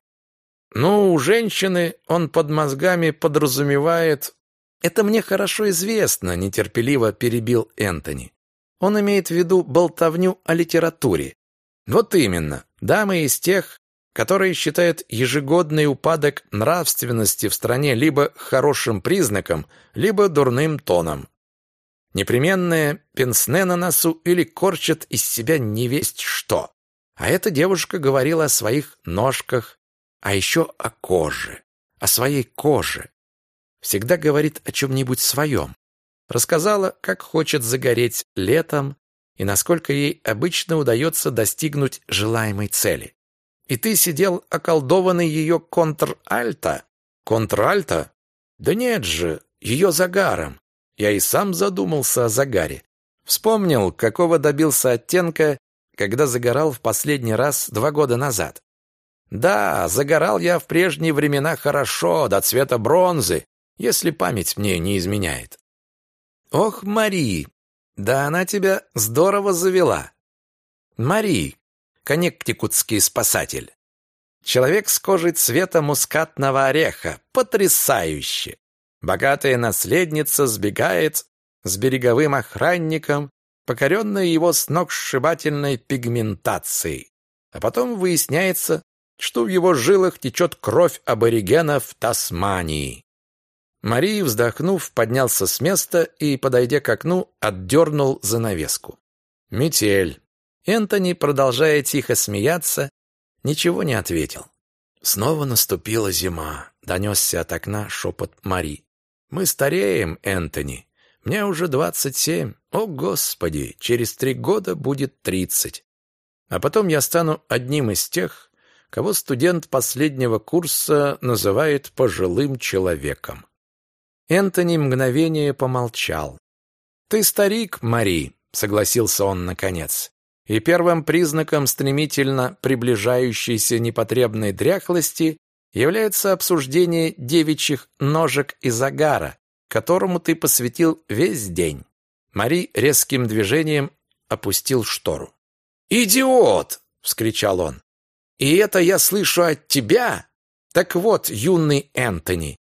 Ну, у женщины он под мозгами подразумевает... Это мне хорошо известно, нетерпеливо перебил Энтони. Он имеет в виду болтовню о литературе. Вот именно, дамы из тех, которые считают ежегодный упадок нравственности в стране либо хорошим признаком, либо дурным тоном непременное пенсне на носу или корчат из себя невесть что. А эта девушка говорила о своих ножках, а еще о коже, о своей коже. Всегда говорит о чем-нибудь своем. Рассказала, как хочет загореть летом и насколько ей обычно удается достигнуть желаемой цели. И ты сидел околдованный ее контр-альто, Контральта? Да нет же, ее загаром. Я и сам задумался о загаре. Вспомнил, какого добился оттенка, когда загорал в последний раз два года назад. Да, загорал я в прежние времена хорошо, до цвета бронзы, если память мне не изменяет. Ох, Мари, да она тебя здорово завела. Мари, коннектикутский спасатель. Человек с кожей цвета мускатного ореха. Потрясающе! Богатая наследница сбегает с береговым охранником, покоренная его сногсшибательной пигментацией. А потом выясняется, что в его жилах течет кровь аборигенов Тасмании. Марии, вздохнув, поднялся с места и, подойдя к окну, отдернул занавеску. Метель. Энтони, продолжая тихо смеяться, ничего не ответил. Снова наступила зима, донесся от окна шепот Мари. Мы стареем, Энтони. Мне уже двадцать семь. О, Господи, через три года будет тридцать. А потом я стану одним из тех, кого студент последнего курса называет пожилым человеком. Энтони мгновение помолчал. «Ты старик, Мари», — согласился он наконец. И первым признаком стремительно приближающейся непотребной дряхлости является обсуждение девичьих ножек и загара, которому ты посвятил весь день. Мари резким движением опустил штору. «Идиот!» — вскричал он. «И это я слышу от тебя? Так вот, юный Энтони,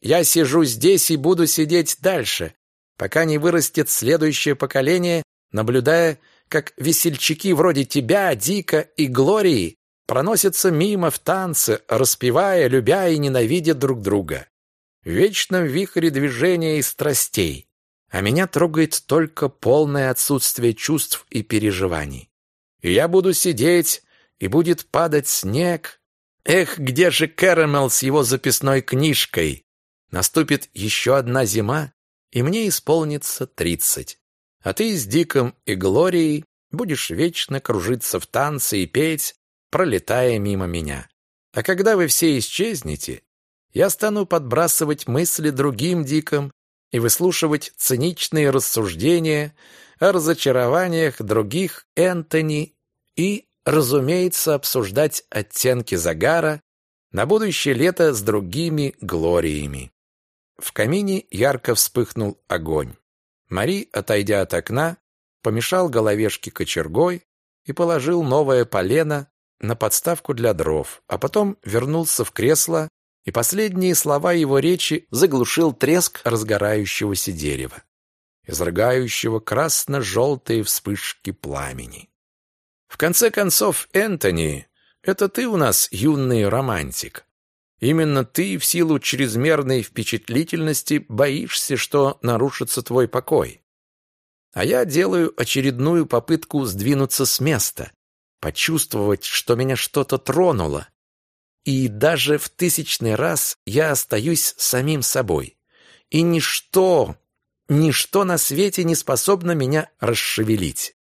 я сижу здесь и буду сидеть дальше, пока не вырастет следующее поколение, наблюдая, как весельчаки вроде тебя, Дика и Глории проносятся мимо в танце, распевая, любя и ненавидя друг друга. В вечном вихре движения и страстей. А меня трогает только полное отсутствие чувств и переживаний. И я буду сидеть, и будет падать снег. Эх, где же Кэрэмэл с его записной книжкой? Наступит еще одна зима, и мне исполнится тридцать. А ты с Диком и Глорией будешь вечно кружиться в танце и петь, пролетая мимо меня. А когда вы все исчезнете, я стану подбрасывать мысли другим Диком и выслушивать циничные рассуждения о разочарованиях других Энтони и, разумеется, обсуждать оттенки загара на будущее лето с другими Глориями. В камине ярко вспыхнул огонь. Мари, отойдя от окна, помешал головешки кочергой и положил новое полено на подставку для дров, а потом вернулся в кресло, и последние слова его речи заглушил треск разгорающегося дерева, изрыгающего красно-желтые вспышки пламени. В конце концов, Энтони, это ты у нас юный романтик. Именно ты в силу чрезмерной впечатлительности боишься, что нарушится твой покой. А я делаю очередную попытку сдвинуться с места, почувствовать, что меня что-то тронуло. И даже в тысячный раз я остаюсь самим собой. И ничто, ничто на свете не способно меня расшевелить.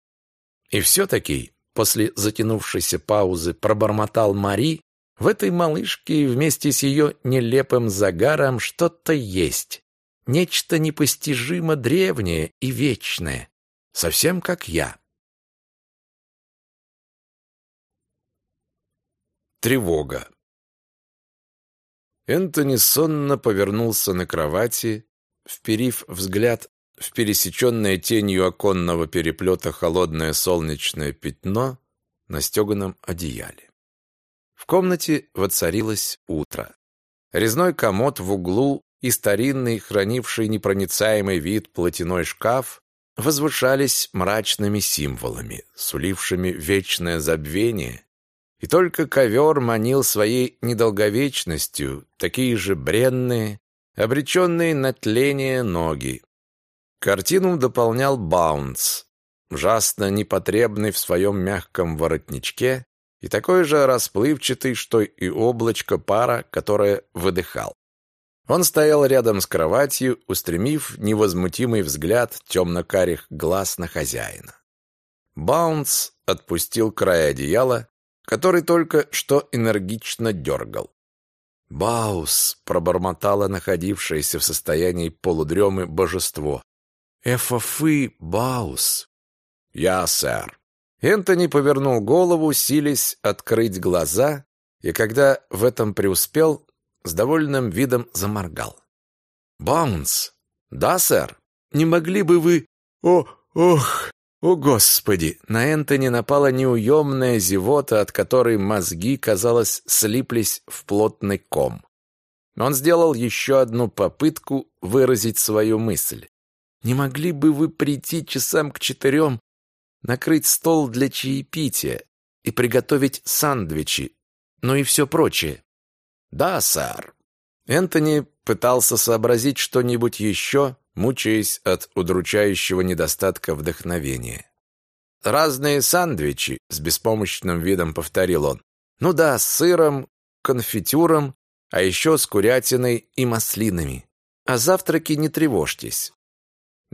И все-таки, после затянувшейся паузы, пробормотал Мари, в этой малышке вместе с ее нелепым загаром что-то есть. Нечто непостижимо древнее и вечное. Совсем как я. Тревога. Энтони сонно повернулся на кровати, вперив взгляд в пересеченное тенью оконного переплета холодное солнечное пятно на стеганом одеяле. В комнате воцарилось утро. Резной комод в углу и старинный, хранивший непроницаемый вид платяной шкаф возвышались мрачными символами, сулившими вечное забвение, и только ковер манил своей недолговечностью такие же бренные, обреченные на тление ноги. Картину дополнял Баунс, ужасно непотребный в своем мягком воротничке и такой же расплывчатый, что и облачко пара, которое выдыхал. Он стоял рядом с кроватью, устремив невозмутимый взгляд темно-карих глаз на хозяина. Баунс отпустил край одеяла, который только что энергично дергал. «Баус!» — пробормотало находившееся в состоянии полудремы божество. «Эфофы Баус!» «Я, сэр!» Энтони повернул голову, силясь открыть глаза, и когда в этом преуспел, с довольным видом заморгал. «Баунс!» «Да, сэр?» «Не могли бы вы...» «О, ох, о, Господи!» На Энтони напала неуемная зевота, от которой мозги, казалось, слиплись в плотный ком. Он сделал еще одну попытку выразить свою мысль. «Не могли бы вы прийти часам к четырем, накрыть стол для чаепития и приготовить сандвичи, ну и все прочее?» «Да, сэр». Энтони пытался сообразить что-нибудь еще, мучаясь от удручающего недостатка вдохновения. «Разные сандвичи», — с беспомощным видом повторил он. «Ну да, с сыром, конфитюром, а еще с курятиной и маслинами. А завтраки не тревожьтесь».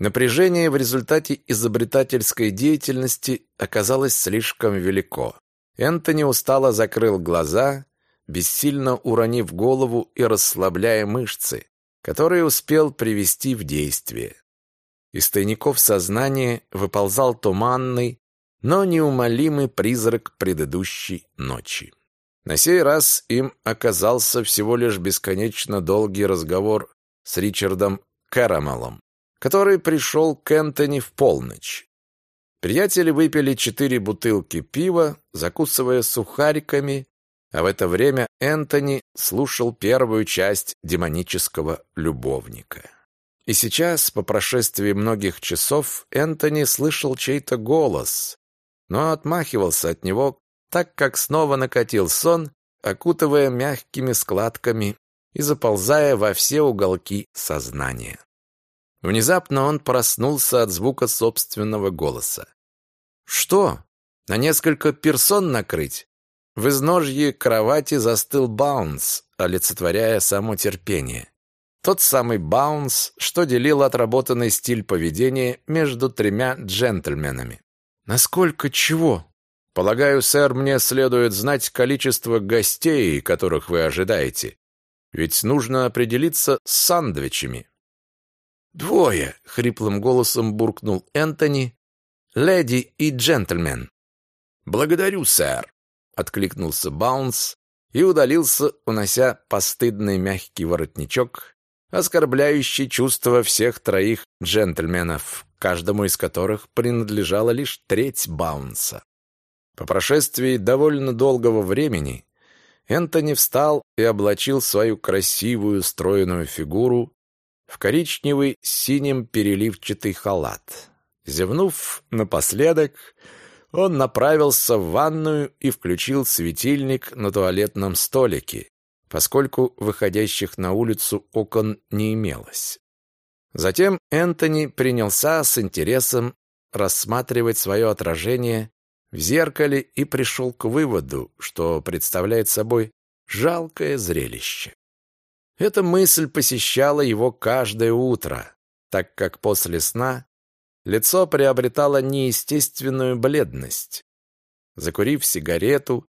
Напряжение в результате изобретательской деятельности оказалось слишком велико. Энтони устало закрыл глаза, бессильно уронив голову и расслабляя мышцы, которые успел привести в действие. Из тайников сознания выползал туманный, но неумолимый призрак предыдущей ночи. На сей раз им оказался всего лишь бесконечно долгий разговор с Ричардом Кэрэмелом, который пришел к Энтони в полночь. Приятели выпили четыре бутылки пива, закусывая сухариками а в это время Энтони слушал первую часть демонического любовника. И сейчас, по прошествии многих часов, Энтони слышал чей-то голос, но отмахивался от него, так как снова накатил сон, окутывая мягкими складками и заползая во все уголки сознания. Внезапно он проснулся от звука собственного голоса. «Что? На несколько персон накрыть? В изножье кровати застыл Баунс, олицетворяя само терпение. Тот самый Баунс, что делил отработанный стиль поведения между тремя джентльменами. «Насколько чего?» «Полагаю, сэр, мне следует знать количество гостей, которых вы ожидаете. Ведь нужно определиться с сандвичами». «Двое!» — хриплым голосом буркнул Энтони. «Леди и джентльмен». «Благодарю, сэр», откликнулся Баунс и удалился, унося постыдный мягкий воротничок, оскорбляющий чувства всех троих джентльменов, каждому из которых принадлежала лишь треть Баунса. По прошествии довольно долгого времени Энтони встал и облачил свою красивую стройную фигуру в коричневый с синим переливчатый халат. Зевнув напоследок, он направился в ванную и включил светильник на туалетном столике, поскольку выходящих на улицу окон не имелось. Затем Энтони принялся с интересом рассматривать свое отражение в зеркале и пришел к выводу, что представляет собой жалкое зрелище. Эта мысль посещала его каждое утро, так как после сна Лицо приобретало неестественную бледность. Закурив сигарету,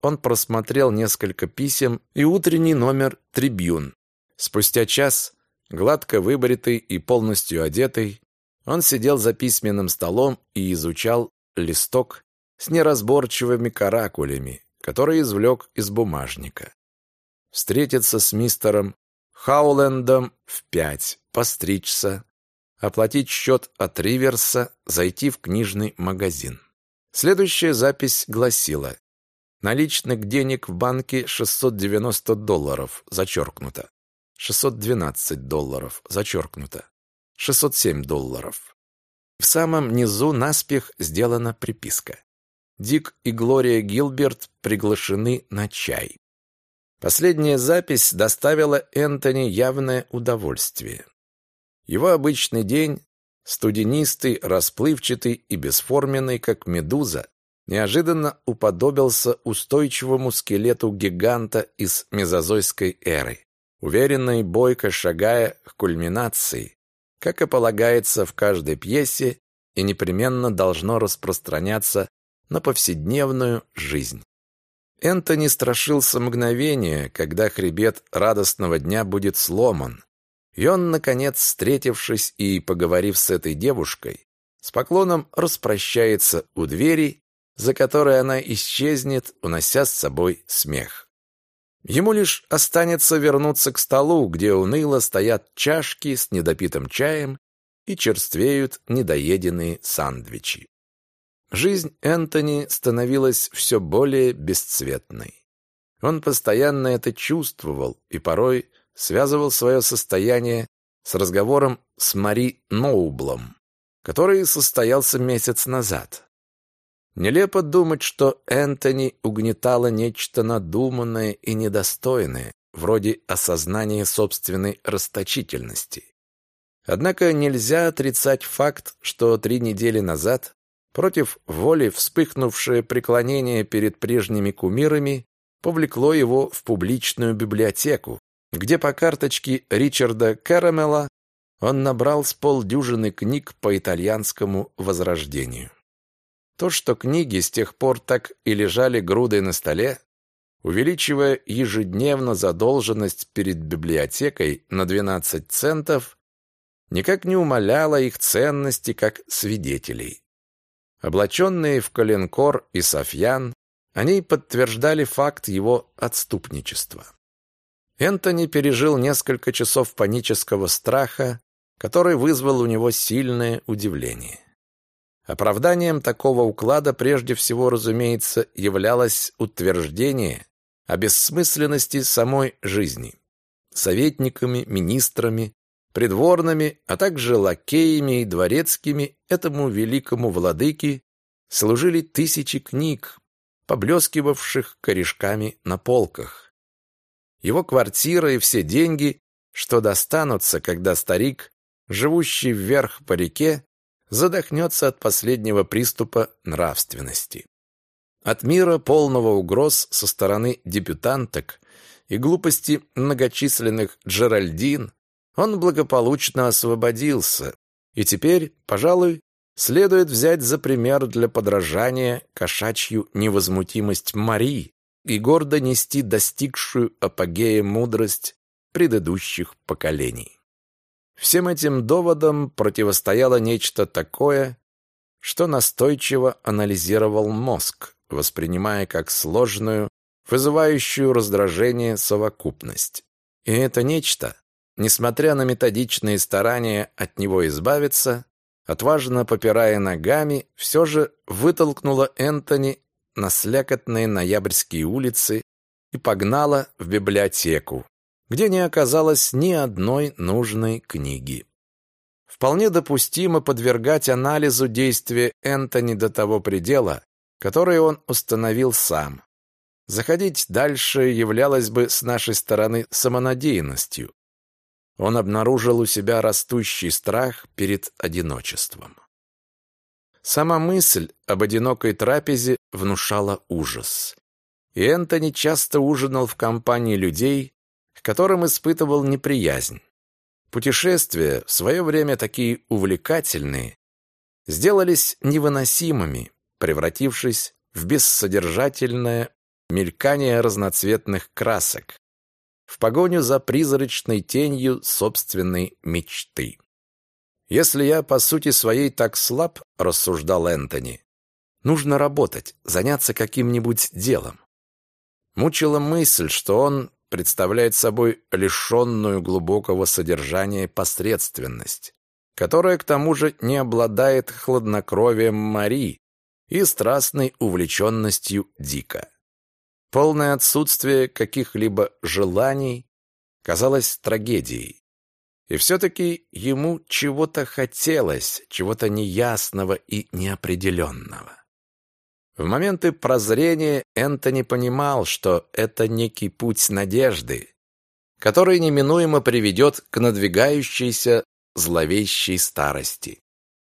он просмотрел несколько писем и утренний номер «Трибюн». Спустя час, гладко выбритый и полностью одетый, он сидел за письменным столом и изучал листок с неразборчивыми каракулями, который извлек из бумажника. Встретиться с мистером Хаулендом в пять, постричься, оплатить счет от Риверса, зайти в книжный магазин. Следующая запись гласила «Наличных денег в банке 690 долларов, зачеркнуто. 612 долларов, зачеркнуто. 607 долларов». В самом низу наспех сделана приписка. Дик и Глория Гилберт приглашены на чай. Последняя запись доставила Энтони явное удовольствие. Его обычный день, студенистый, расплывчатый и бесформенный, как медуза, неожиданно уподобился устойчивому скелету гиганта из мезозойской эры, уверенно и бойко шагая к кульминации, как и полагается в каждой пьесе и непременно должно распространяться на повседневную жизнь. Энтони страшился мгновения, когда хребет радостного дня будет сломан. И он, наконец, встретившись и поговорив с этой девушкой, с поклоном распрощается у двери, за которой она исчезнет, унося с собой смех. Ему лишь останется вернуться к столу, где уныло стоят чашки с недопитым чаем и черствеют недоеденные сандвичи. Жизнь Энтони становилась все более бесцветной. Он постоянно это чувствовал и порой связывал свое состояние с разговором с Мари Ноублом, который состоялся месяц назад. Нелепо думать, что Энтони угнетало нечто надуманное и недостойное, вроде осознания собственной расточительности. Однако нельзя отрицать факт, что три недели назад Против воли вспыхнувшее преклонение перед прежними кумирами повлекло его в публичную библиотеку, где по карточке Ричарда Карамела он набрал с полдюжины книг по итальянскому возрождению. То, что книги с тех пор так и лежали грудой на столе, увеличивая ежедневно задолженность перед библиотекой на 12 центов, никак не умаляло их ценности как свидетелей. Облаченные в коленкор и софьян, они подтверждали факт его отступничества. Энтони пережил несколько часов панического страха, который вызвал у него сильное удивление. Оправданием такого уклада прежде всего, разумеется, являлось утверждение о бессмысленности самой жизни. Советниками, министрами, придворными, а также лакеями и дворецкими этому великому владыке служили тысячи книг, поблескивавших корешками на полках. Его квартира и все деньги, что достанутся, когда старик, живущий вверх по реке, задохнется от последнего приступа нравственности. От мира полного угроз со стороны дебютанток и глупости многочисленных Джеральдин он благополучно освободился, и теперь, пожалуй, следует взять за пример для подражания кошачью невозмутимость Марии и гордо нести достигшую апогея мудрость предыдущих поколений. Всем этим доводам противостояло нечто такое, что настойчиво анализировал мозг, воспринимая как сложную, вызывающую раздражение совокупность. И это нечто несмотря на методичные старания от него избавиться, отважно попирая ногами, все же вытолкнула Энтони на слякотные ноябрьские улицы и погнала в библиотеку, где не оказалось ни одной нужной книги. Вполне допустимо подвергать анализу действия Энтони до того предела, который он установил сам. Заходить дальше являлось бы с нашей стороны самонадеянностью он обнаружил у себя растущий страх перед одиночеством. Сама мысль об одинокой трапезе внушала ужас. И Энтони часто ужинал в компании людей, к которым испытывал неприязнь. Путешествия, в свое время такие увлекательные, сделались невыносимыми, превратившись в бессодержательное мелькание разноцветных красок, в погоню за призрачной тенью собственной мечты. «Если я, по сути своей, так слаб, — рассуждал Энтони, — нужно работать, заняться каким-нибудь делом». Мучила мысль, что он представляет собой лишенную глубокого содержания посредственность, которая, к тому же, не обладает хладнокровием Мари и страстной увлеченностью Дика. Полное отсутствие каких-либо желаний казалось трагедией. И все-таки ему чего-то хотелось, чего-то неясного и неопределенного. В моменты прозрения Энтони понимал, что это некий путь надежды, который неминуемо приведет к надвигающейся зловещей старости.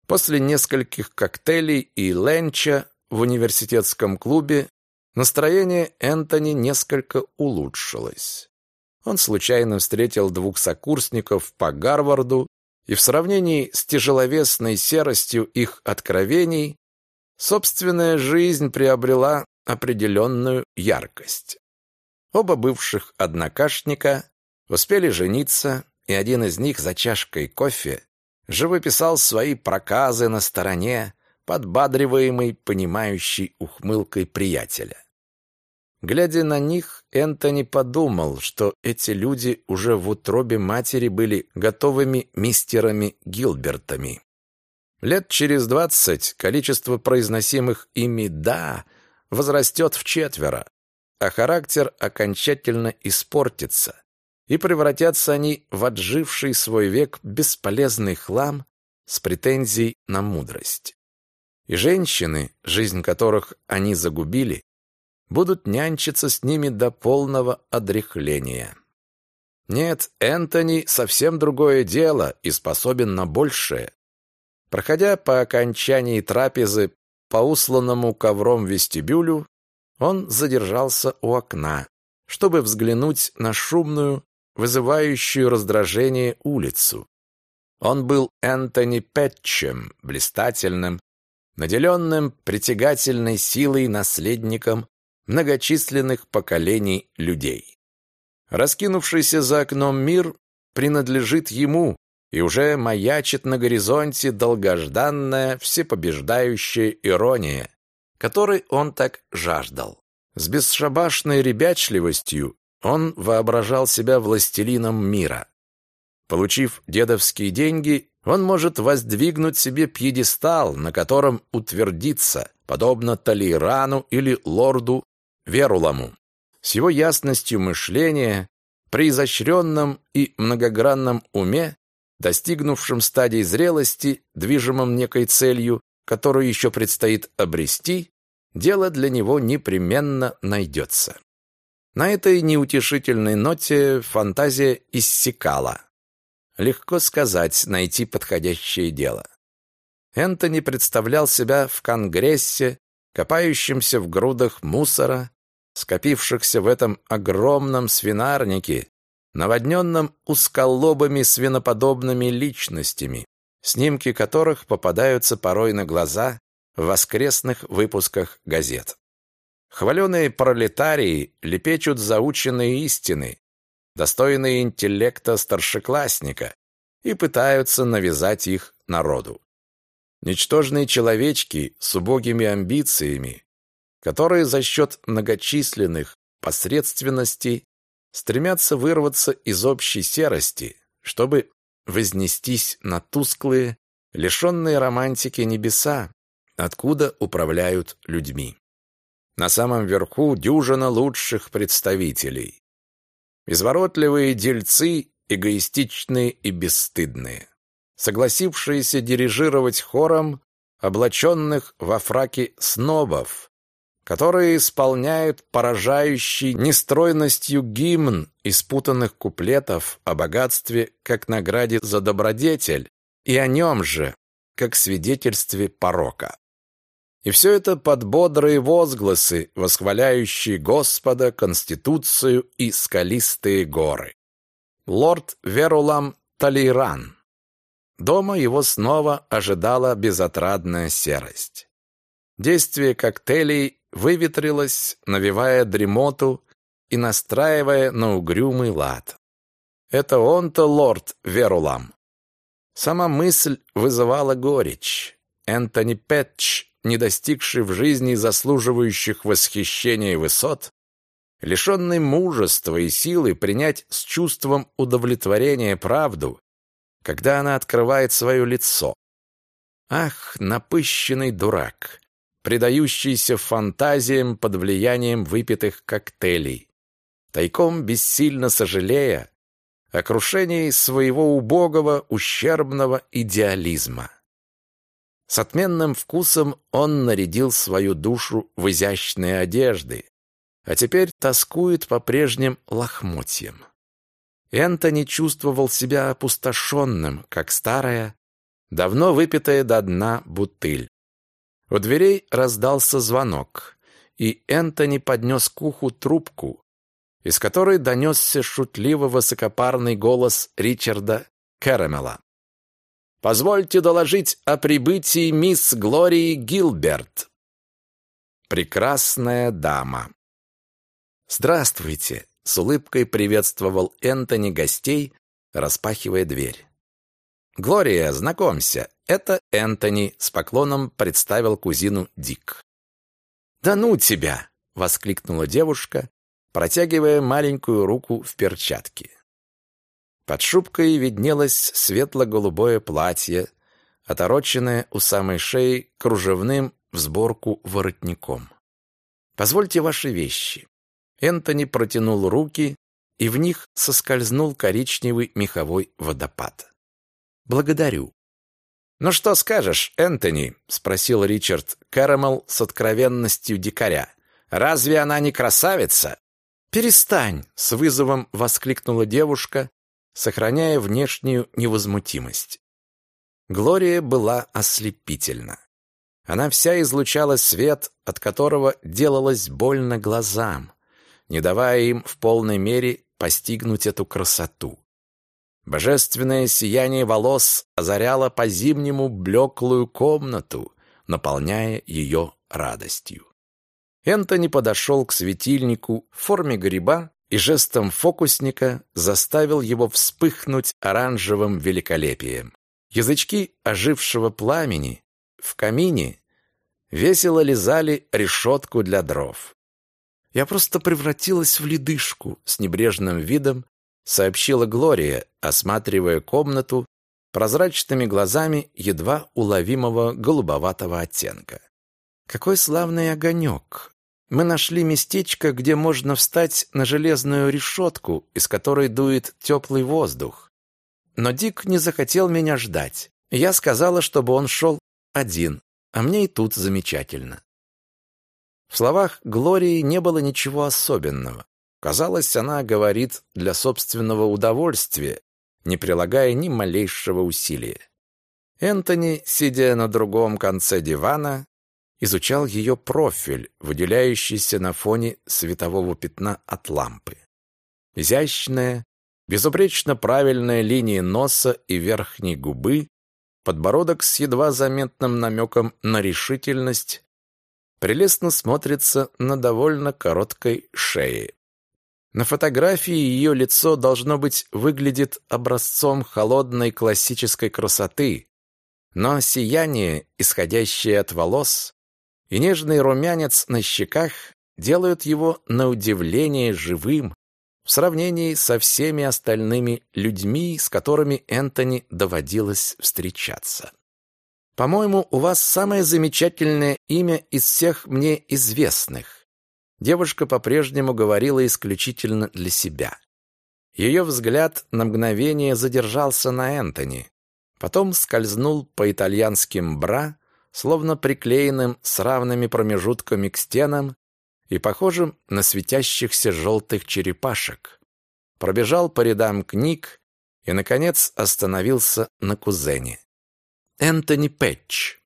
После нескольких коктейлей и ленча в университетском клубе Настроение Энтони несколько улучшилось. Он случайно встретил двух сокурсников по Гарварду, и в сравнении с тяжеловесной серостью их откровений собственная жизнь приобрела определенную яркость. Оба бывших однокашника успели жениться, и один из них за чашкой кофе живописал свои проказы на стороне, подбадриваемый понимающей ухмылкой приятеля. Глядя на них, Энтони подумал, что эти люди уже в утробе матери были готовыми мистерами Гилбертами. Лет через двадцать количество произносимых ими «да» возрастет в четверо, а характер окончательно испортится, и превратятся они в отживший свой век бесполезный хлам с претензией на мудрость. И женщины, жизнь которых они загубили, будут нянчиться с ними до полного одряхления. Нет, Энтони совсем другое дело и способен на большее. Проходя по окончании трапезы по усланному ковром вестибюлю, он задержался у окна, чтобы взглянуть на шумную, вызывающую раздражение улицу. Он был Энтони Пэтчем, блистательным, наделенным притягательной силой наследником многочисленных поколений людей. Раскинувшийся за окном мир принадлежит ему, и уже маячит на горизонте долгожданная, всепобеждающая ирония, которой он так жаждал. С бесшабашной ребячливостью он воображал себя властелином мира. Получив дедовские деньги, он может воздвигнуть себе пьедестал, на котором утвердиться, подобно Талирану или лорду Веруламу. С его ясностью мышления, при изощренном и многогранном уме, достигнувшем стадии зрелости, движимом некой целью, которую еще предстоит обрести, дело для него непременно найдется. На этой неутешительной ноте фантазия иссякала. Легко сказать, найти подходящее дело. Энтони представлял себя в Конгрессе, копающимся в грудах мусора, скопившихся в этом огромном свинарнике, наводненном узколобыми свиноподобными личностями, снимки которых попадаются порой на глаза в воскресных выпусках газет. Хваленые пролетарии лепечут заученные истины, достойные интеллекта старшеклассника, и пытаются навязать их народу. Ничтожные человечки с убогими амбициями, которые за счет многочисленных посредственностей стремятся вырваться из общей серости, чтобы вознестись на тусклые, лишенные романтики небеса, откуда управляют людьми. На самом верху дюжина лучших представителей. Изворотливые дельцы, эгоистичные и бесстыдные, согласившиеся дирижировать хором облаченных во фраки снобов, которые исполняют поражающий нестройностью гимн из путанных куплетов о богатстве как награде за добродетель и о нем же, как свидетельстве порока. И все это под бодрые возгласы, восхваляющие Господа, Конституцию и скалистые горы. Лорд Верулам Талейран. Дома его снова ожидала безотрадная серость. Действие коктейлей выветрилось, навевая дремоту и настраивая на угрюмый лад. Это он-то лорд Верулам. Сама мысль вызывала горечь. Энтони Пэтч, не достигший в жизни заслуживающих восхищения высот, лишенный мужества и силы принять с чувством удовлетворения правду, когда она открывает свое лицо. Ах, напыщенный дурак! Предающийся фантазиям под влиянием выпитых коктейлей, тайком бессильно сожалея о крушении своего убогого, ущербного идеализма. С отменным вкусом он нарядил свою душу в изящные одежды, а теперь тоскует по прежним лохмотьям. Энтони чувствовал себя опустошенным, как старая, давно выпитая до дна бутыль. У дверей раздался звонок, и Энтони поднес к уху трубку, из которой донесся шутливо-высокопарный голос Ричарда Кэрэмела. «Позвольте доложить о прибытии мисс Глории Гилберт». Прекрасная дама. Здравствуйте, с улыбкой приветствовал Энтони гостей, распахивая дверь. Глория, знакомься, это Энтони, с поклоном представил кузину Дик. Да ну тебя, воскликнула девушка, протягивая маленькую руку в перчатке. Под шубкой виднелось светло-голубое платье, отороченное у самой шеи кружевным в сборку воротником. «Позвольте ваши вещи». Энтони протянул руки, и в них соскользнул коричневый меховой водопад. «Благодарю». «Ну что скажешь, Энтони?» — спросил Ричард Кэрэмэл с откровенностью дикаря. «Разве она не красавица?» «Перестань!» — с вызовом воскликнула девушка, сохраняя внешнюю невозмутимость. Глория была ослепительна. Она вся излучала свет, от которого делалось больно глазам, не давая им в полной мере постигнуть эту красоту. Божественное сияние волос озаряло по-зимнему блеклую комнату, наполняя ее радостью. Энтони подошел к светильнику в форме гриба и жестом фокусника заставил его вспыхнуть оранжевым великолепием. Язычки ожившего пламени в камине весело лизали решетку для дров. «Я просто превратилась в ледышку», — с небрежным видом сообщила Глория, осматривая комнату прозрачными глазами едва уловимого голубоватого оттенка. «Какой славный огонек! Мы нашли местечко, где можно встать на железную решетку, из которой дует теплый воздух. Но Дик не захотел меня ждать. Я сказала, чтобы он шел один, а мне и тут замечательно. В словах Глории не было ничего особенного. Казалось, она говорит для собственного удовольствия, не прилагая ни малейшего усилия. Энтони, сидя на другом конце дивана, изучал ее профиль, выделяющийся на фоне светового пятна от лампы. Изящная, безупречно правильная линия носа и верхней губы, подбородок с едва заметным намеком на решительность, прелестно смотрится на довольно короткой шее. На фотографии ее лицо должно быть выглядит образцом холодной классической красоты, но сияние, исходящее от волос, и нежный румянец на щеках делают его на удивление живым в сравнении со всеми остальными людьми, с которыми Энтони доводилось встречаться. «По-моему, у вас самое замечательное имя из всех мне известных». Девушка по-прежнему говорила исключительно для себя. Ее взгляд на мгновение задержался на Энтони, потом скользнул по итальянским бра, словно приклеенным с равными промежутками к стенам и похожим на светящихся желтых черепашек. Пробежал по рядам книг и, наконец, остановился на кузене. Энтони Пэтч.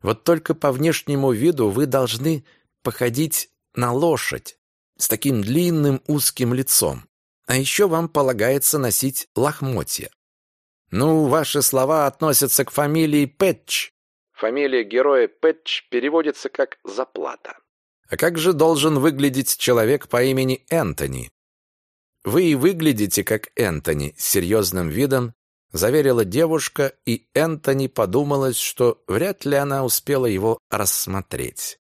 Вот только по внешнему виду вы должны походить на лошадь с таким длинным узким лицом. А еще вам полагается носить лохмотья. Ну, ваши слова относятся к фамилии Пэтч, Фамилия героя Пэтч переводится как «заплата». А как же должен выглядеть человек по имени Энтони? Вы и выглядите как Энтони, с серьезным видом заверила девушка, и Энтони подумалось, что вряд ли она успела его рассмотреть.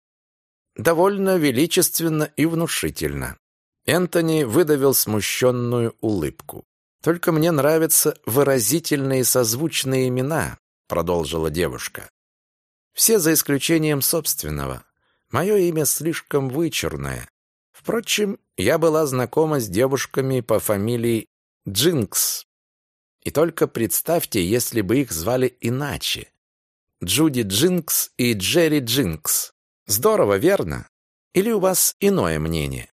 Довольно величественно и внушительно. Энтони выдавил смущенную улыбку. «Только мне нравятся выразительные созвучные имена», продолжила девушка. Все за исключением собственного. Мое имя слишком вычурное. Впрочем, я была знакома с девушками по фамилии Джинкс. И только представьте, если бы их звали иначе. Джуди Джинкс и Джерри Джинкс. Здорово, верно? Или у вас иное мнение?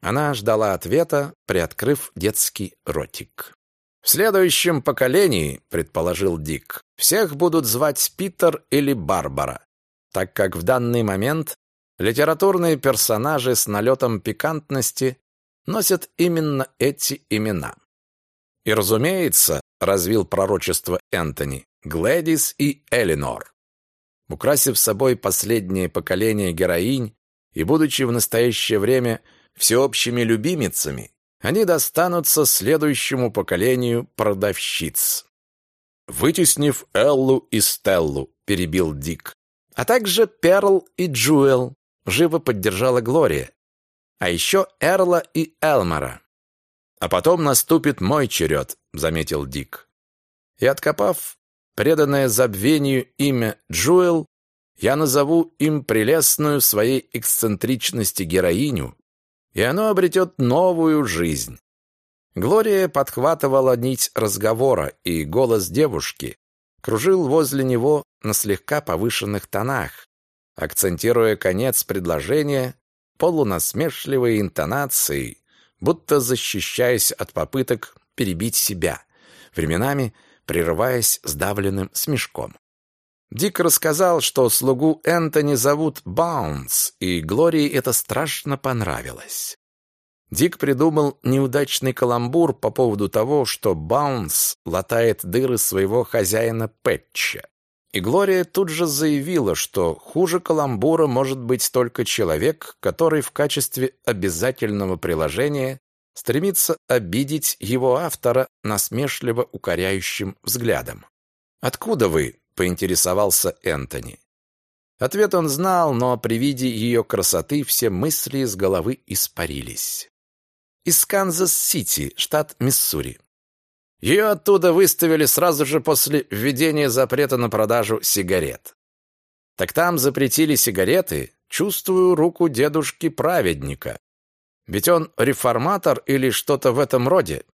Она ждала ответа, приоткрыв детский ротик. В следующем поколении, предположил Дик, всех будут звать Питер или Барбара, так как в данный момент литературные персонажи с налетом пикантности носят именно эти имена. И, разумеется, развил пророчество Энтони, Глэдис и Элинор. Украсив собой последнее поколение героинь и будучи в настоящее время всеобщими любимицами, они достанутся следующему поколению продавщиц. «Вытеснив Эллу и Стеллу», — перебил Дик. «А также Перл и Джуэл», — живо поддержала Глория. «А еще Эрла и Элмора». «А потом наступит мой черед», — заметил Дик. И откопав преданное забвению имя Джуэл, я назову им прелестную своей эксцентричности героиню, и оно обретет новую жизнь. Глория подхватывала нить разговора, и голос девушки кружил возле него на слегка повышенных тонах, акцентируя конец предложения полунасмешливой интонацией, будто защищаясь от попыток перебить себя, временами прерываясь сдавленным смешком. Дик рассказал, что слугу Энтони зовут Баунс, и Глории это страшно понравилось. Дик придумал неудачный каламбур по поводу того, что Баунс латает дыры своего хозяина Пэтча. И Глория тут же заявила, что хуже каламбура может быть только человек, который в качестве обязательного приложения стремится обидеть его автора насмешливо укоряющим взглядом. «Откуда вы?» — поинтересовался Энтони. Ответ он знал, но при виде ее красоты все мысли из головы испарились. Из Канзас-Сити, штат Миссури. Ее оттуда выставили сразу же после введения запрета на продажу сигарет. Так там запретили сигареты, чувствую руку дедушки-праведника. Ведь он реформатор или что-то в этом роде.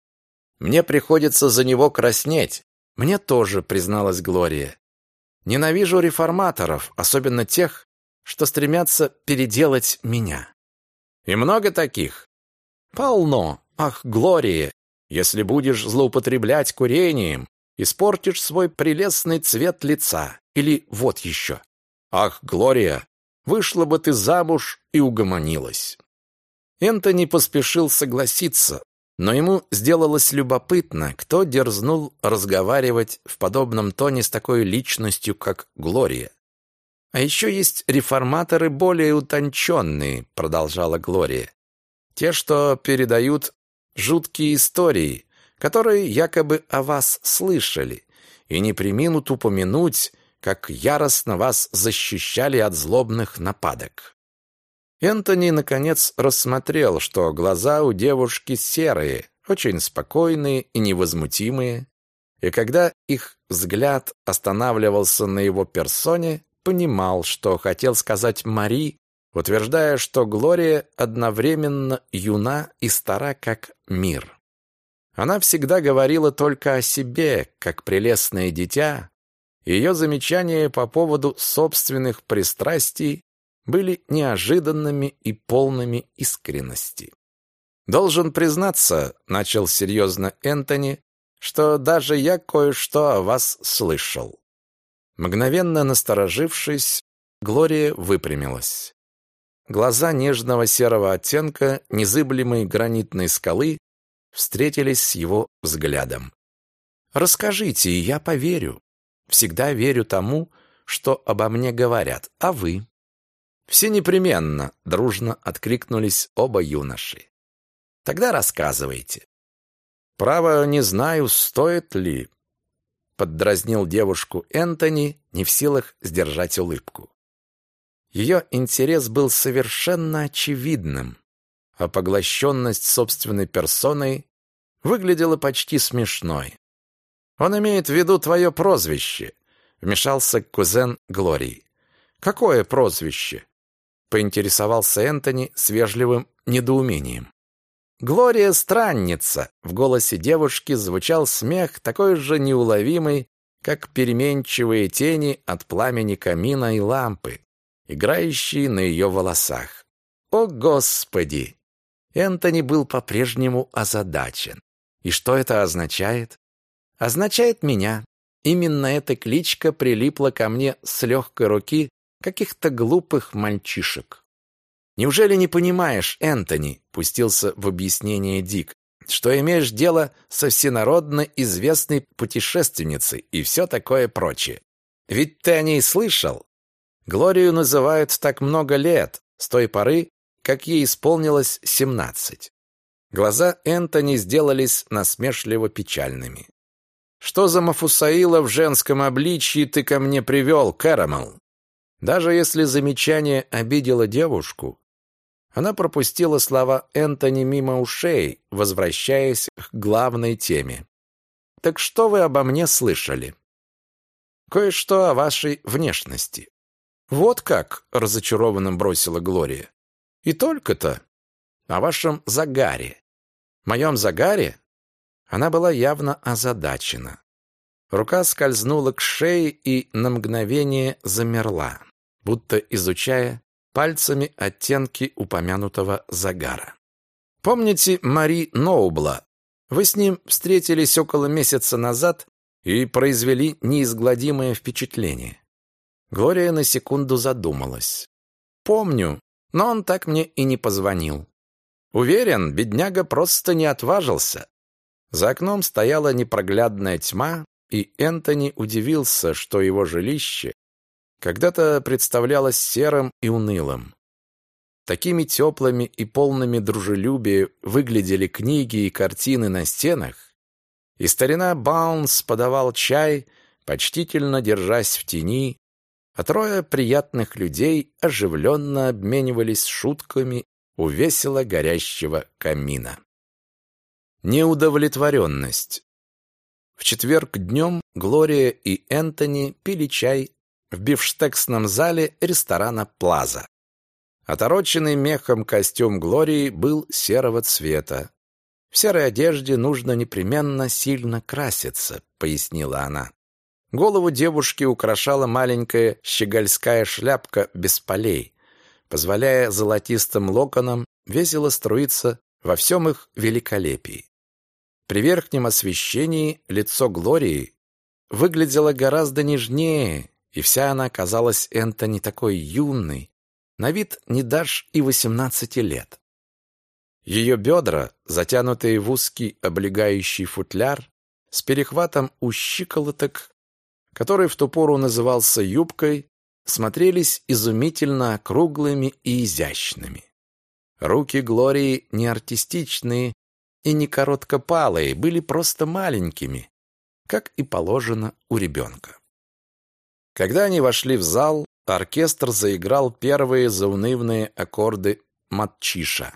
Мне приходится за него краснеть. Мне тоже, призналась Глория. Ненавижу реформаторов, особенно тех, что стремятся переделать меня. И много таких. Полно. Ах, Глория, если будешь злоупотреблять курением, испортишь свой прелестный цвет лица. Или вот еще. Ах, Глория, вышла бы ты замуж и угомонилась. Энтони поспешил согласиться, но ему сделалось любопытно, кто дерзнул разговаривать в подобном тоне с такой личностью, как Глория. «А еще есть реформаторы более утонченные», — продолжала Глория. «Те, что передают жуткие истории, которые якобы о вас слышали, и не приминут упомянуть, как яростно вас защищали от злобных нападок. Энтони, наконец, рассмотрел, что глаза у девушки серые, очень спокойные и невозмутимые, и когда их взгляд останавливался на его персоне, понимал, что хотел сказать Мари, утверждая, что Глория одновременно юна и стара, как мир. Она всегда говорила только о себе, как прелестное дитя, ее замечания по поводу собственных пристрастий были неожиданными и полными искренности. «Должен признаться», — начал серьезно Энтони, «что даже я кое-что о вас слышал». Мгновенно насторожившись, Глория выпрямилась. Глаза нежного серого оттенка незыблемой гранитной скалы встретились с его взглядом. «Расскажите, и я поверю. Всегда верю тому, что обо мне говорят. А вы?» Все непременно дружно откликнулись оба юноши. Тогда рассказывайте. Право, не знаю, стоит ли, поддразнил девушку Энтони, не в силах сдержать улыбку. Ее интерес был совершенно очевидным, а поглощенность собственной персоной выглядела почти смешной. «Он имеет в виду твое прозвище», — вмешался кузен Глории. «Какое прозвище?» Поинтересовался Энтони с вежливым недоумением. «Глория странница!» В голосе девушки звучал смех такой же неуловимый, как переменчивые тени от пламени камина и лампы, играющие на ее волосах. «О, Господи!» Энтони был по-прежнему озадачен. «И что это означает?» «Означает меня. Именно эта кличка прилипла ко мне с легкой руки каких-то глупых мальчишек. Неужели не понимаешь, Энтони, пустился в объяснение Дик, что имеешь дело со всенародно известной путешественницей и все такое прочее? Ведь ты о ней слышал? Глорию называют так много лет, с той поры, как ей исполнилось семнадцать. Глаза Энтони сделались насмешливо печальными. «Что за Мафусаила в женском обличье ты ко мне привел, Кэрэмэл?» Даже если замечание обидело девушку, она пропустила слова Энтони мимо ушей, возвращаясь к главной теме. «Так что вы обо мне слышали?» «Кое-что о вашей внешности». «Вот как!» — разочарованно бросила Глория. «И только-то о вашем загаре моем загаре?» Она была явно озадачена. Рука скользнула к шее и на мгновение замерла, будто изучая пальцами оттенки упомянутого загара. «Помните Мари Ноубла? Вы с ним встретились около месяца назад и произвели неизгладимое впечатление». Глория на секунду задумалась. «Помню, но он так мне и не позвонил. Уверен, бедняга просто не отважился. За окном стояла непроглядная тьма, и Энтони удивился, что его жилище когда-то представлялось серым и унылым. Такими теплыми и полными дружелюбия выглядели книги и картины на стенах, и старина Баунс подавал чай, почтительно держась в тени, а трое приятных людей оживленно обменивались шутками у весело горящего камина. Неудовлетворенность. В четверг днем Глория и Энтони пили чай в бифштексном зале ресторана «Плаза». Отороченный мехом костюм Глории был серого цвета. «В серой одежде нужно непременно сильно краситься», — пояснила она. Голову девушки украшала маленькая щегольская шляпка без полей, позволяя золотистым локонам весело струиться во всем их великолепии. При верхнем освещении лицо Глории выглядело гораздо нежнее, и вся она казалась Энтони такой юной, на вид не дашь и восемнадцати лет. Ее бедра, затянутые в узкий облегающий футляр, с перехватом у щиколоток, который в ту пору назывался юбкой, смотрелись изумительно круглыми и изящными. Руки Глории не артистичные и не короткопалые, были просто маленькими, как и положено у ребенка. Когда они вошли в зал, оркестр заиграл первые заунывные аккорды матчиша,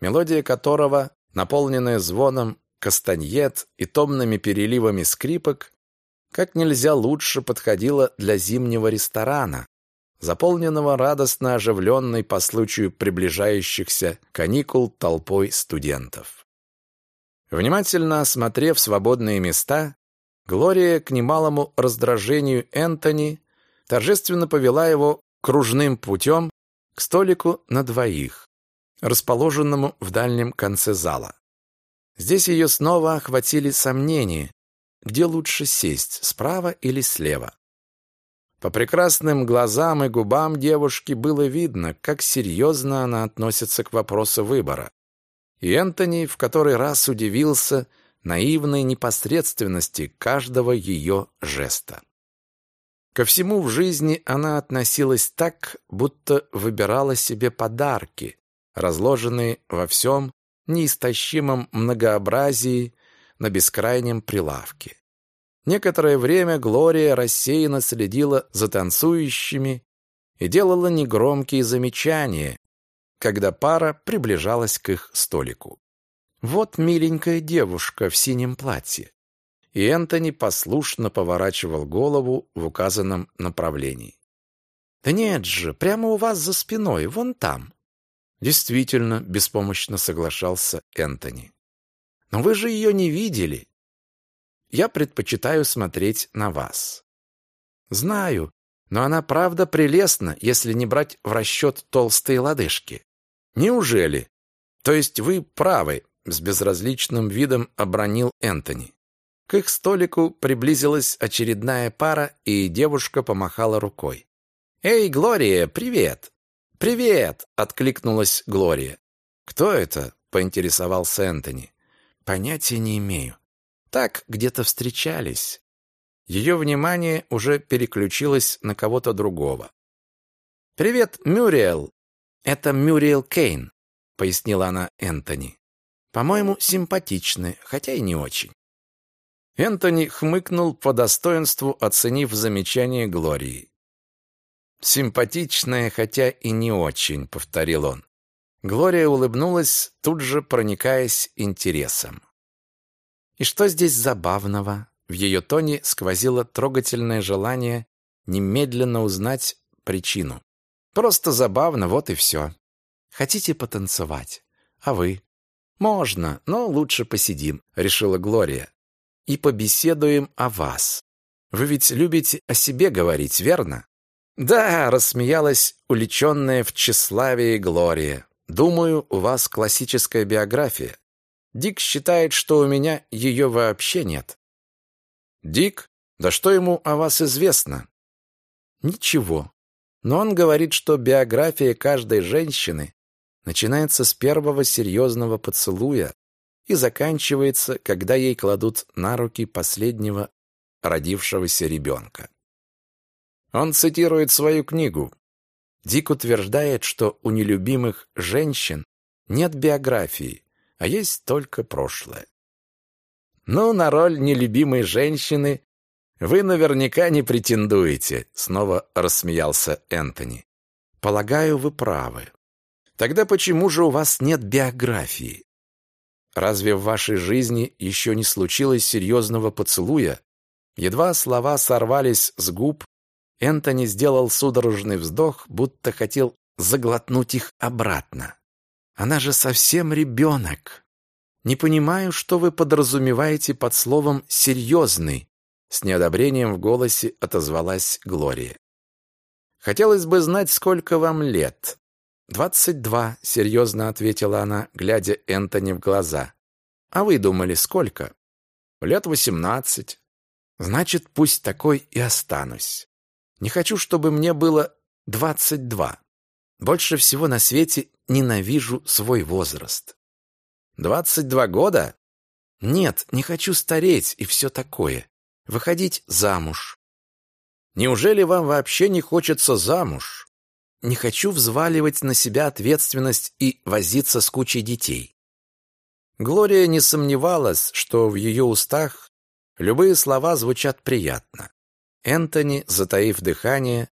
мелодия которого, наполненная звоном кастаньет и томными переливами скрипок, как нельзя лучше подходила для зимнего ресторана, заполненного радостно оживленной по случаю приближающихся каникул толпой студентов. Внимательно осмотрев свободные места, Глория к немалому раздражению Энтони торжественно повела его кружным путем к столику на двоих, расположенному в дальнем конце зала. Здесь ее снова охватили сомнения, где лучше сесть, справа или слева. По прекрасным глазам и губам девушки было видно, как серьезно она относится к вопросу выбора. И Энтони в который раз удивился наивной непосредственности каждого ее жеста. Ко всему в жизни она относилась так, будто выбирала себе подарки, разложенные во всем неистощимом многообразии на бескрайнем прилавке. Некоторое время Глория рассеянно следила за танцующими и делала негромкие замечания, когда пара приближалась к их столику. Вот миленькая девушка в синем платье. И Энтони послушно поворачивал голову в указанном направлении. «Да нет же, прямо у вас за спиной, вон там». Действительно, беспомощно соглашался Энтони. Но вы же ее не видели. Я предпочитаю смотреть на вас. Знаю, но она правда прелестна, если не брать в расчет толстые лодыжки. Неужели? То есть вы правы, с безразличным видом обронил Энтони. К их столику приблизилась очередная пара, и девушка помахала рукой. «Эй, Глория, привет!» «Привет!» — откликнулась Глория. «Кто это?» — поинтересовался Энтони. Понятия не имею. Так где-то встречались. Ее внимание уже переключилось на кого-то другого. «Привет, Мюриэл!» «Это Мюриэл Кейн», — пояснила она Энтони. «По-моему, симпатичный, хотя и не очень». Энтони хмыкнул по достоинству, оценив замечание Глории. «Симпатичная, хотя и не очень», — повторил он. Глория улыбнулась, тут же проникаясь интересом. «И что здесь забавного?» В ее тоне сквозило трогательное желание немедленно узнать причину. «Просто забавно, вот и все. Хотите потанцевать? А вы?» «Можно, но лучше посидим», — решила Глория. «И побеседуем о вас. Вы ведь любите о себе говорить, верно?» «Да», — рассмеялась уличенная в тщеславии Глория. «Думаю, у вас классическая биография. Дик считает, что у меня ее вообще нет». «Дик? Да что ему о вас известно?» «Ничего. Но он говорит, что биография каждой женщины начинается с первого серьезного поцелуя и заканчивается, когда ей кладут на руки последнего родившегося ребенка. Он цитирует свою книгу. Дик утверждает, что у нелюбимых женщин нет биографии, а есть только прошлое. «Ну, на роль нелюбимой женщины вы наверняка не претендуете», снова рассмеялся Энтони. «Полагаю, вы правы. Тогда почему же у вас нет биографии? Разве в вашей жизни еще не случилось серьезного поцелуя? Едва слова сорвались с губ, Энтони сделал судорожный вздох, будто хотел заглотнуть их обратно. Она же совсем ребенок. Не понимаю, что вы подразумеваете под словом «серьезный», с неодобрением в голосе отозвалась Глория. Хотелось бы знать, сколько вам лет. «Двадцать два», — серьезно ответила она, глядя Энтони в глаза. «А вы думали, сколько?» «Лет восемнадцать». «Значит, пусть такой и останусь. Не хочу, чтобы мне было двадцать два. Больше всего на свете ненавижу свой возраст». «Двадцать два года?» «Нет, не хочу стареть и все такое. Выходить замуж». «Неужели вам вообще не хочется замуж?» Не хочу взваливать на себя ответственность и возиться с кучей детей. Глория не сомневалась, что в ее устах любые слова звучат приятно. Энтони, затаив дыхание,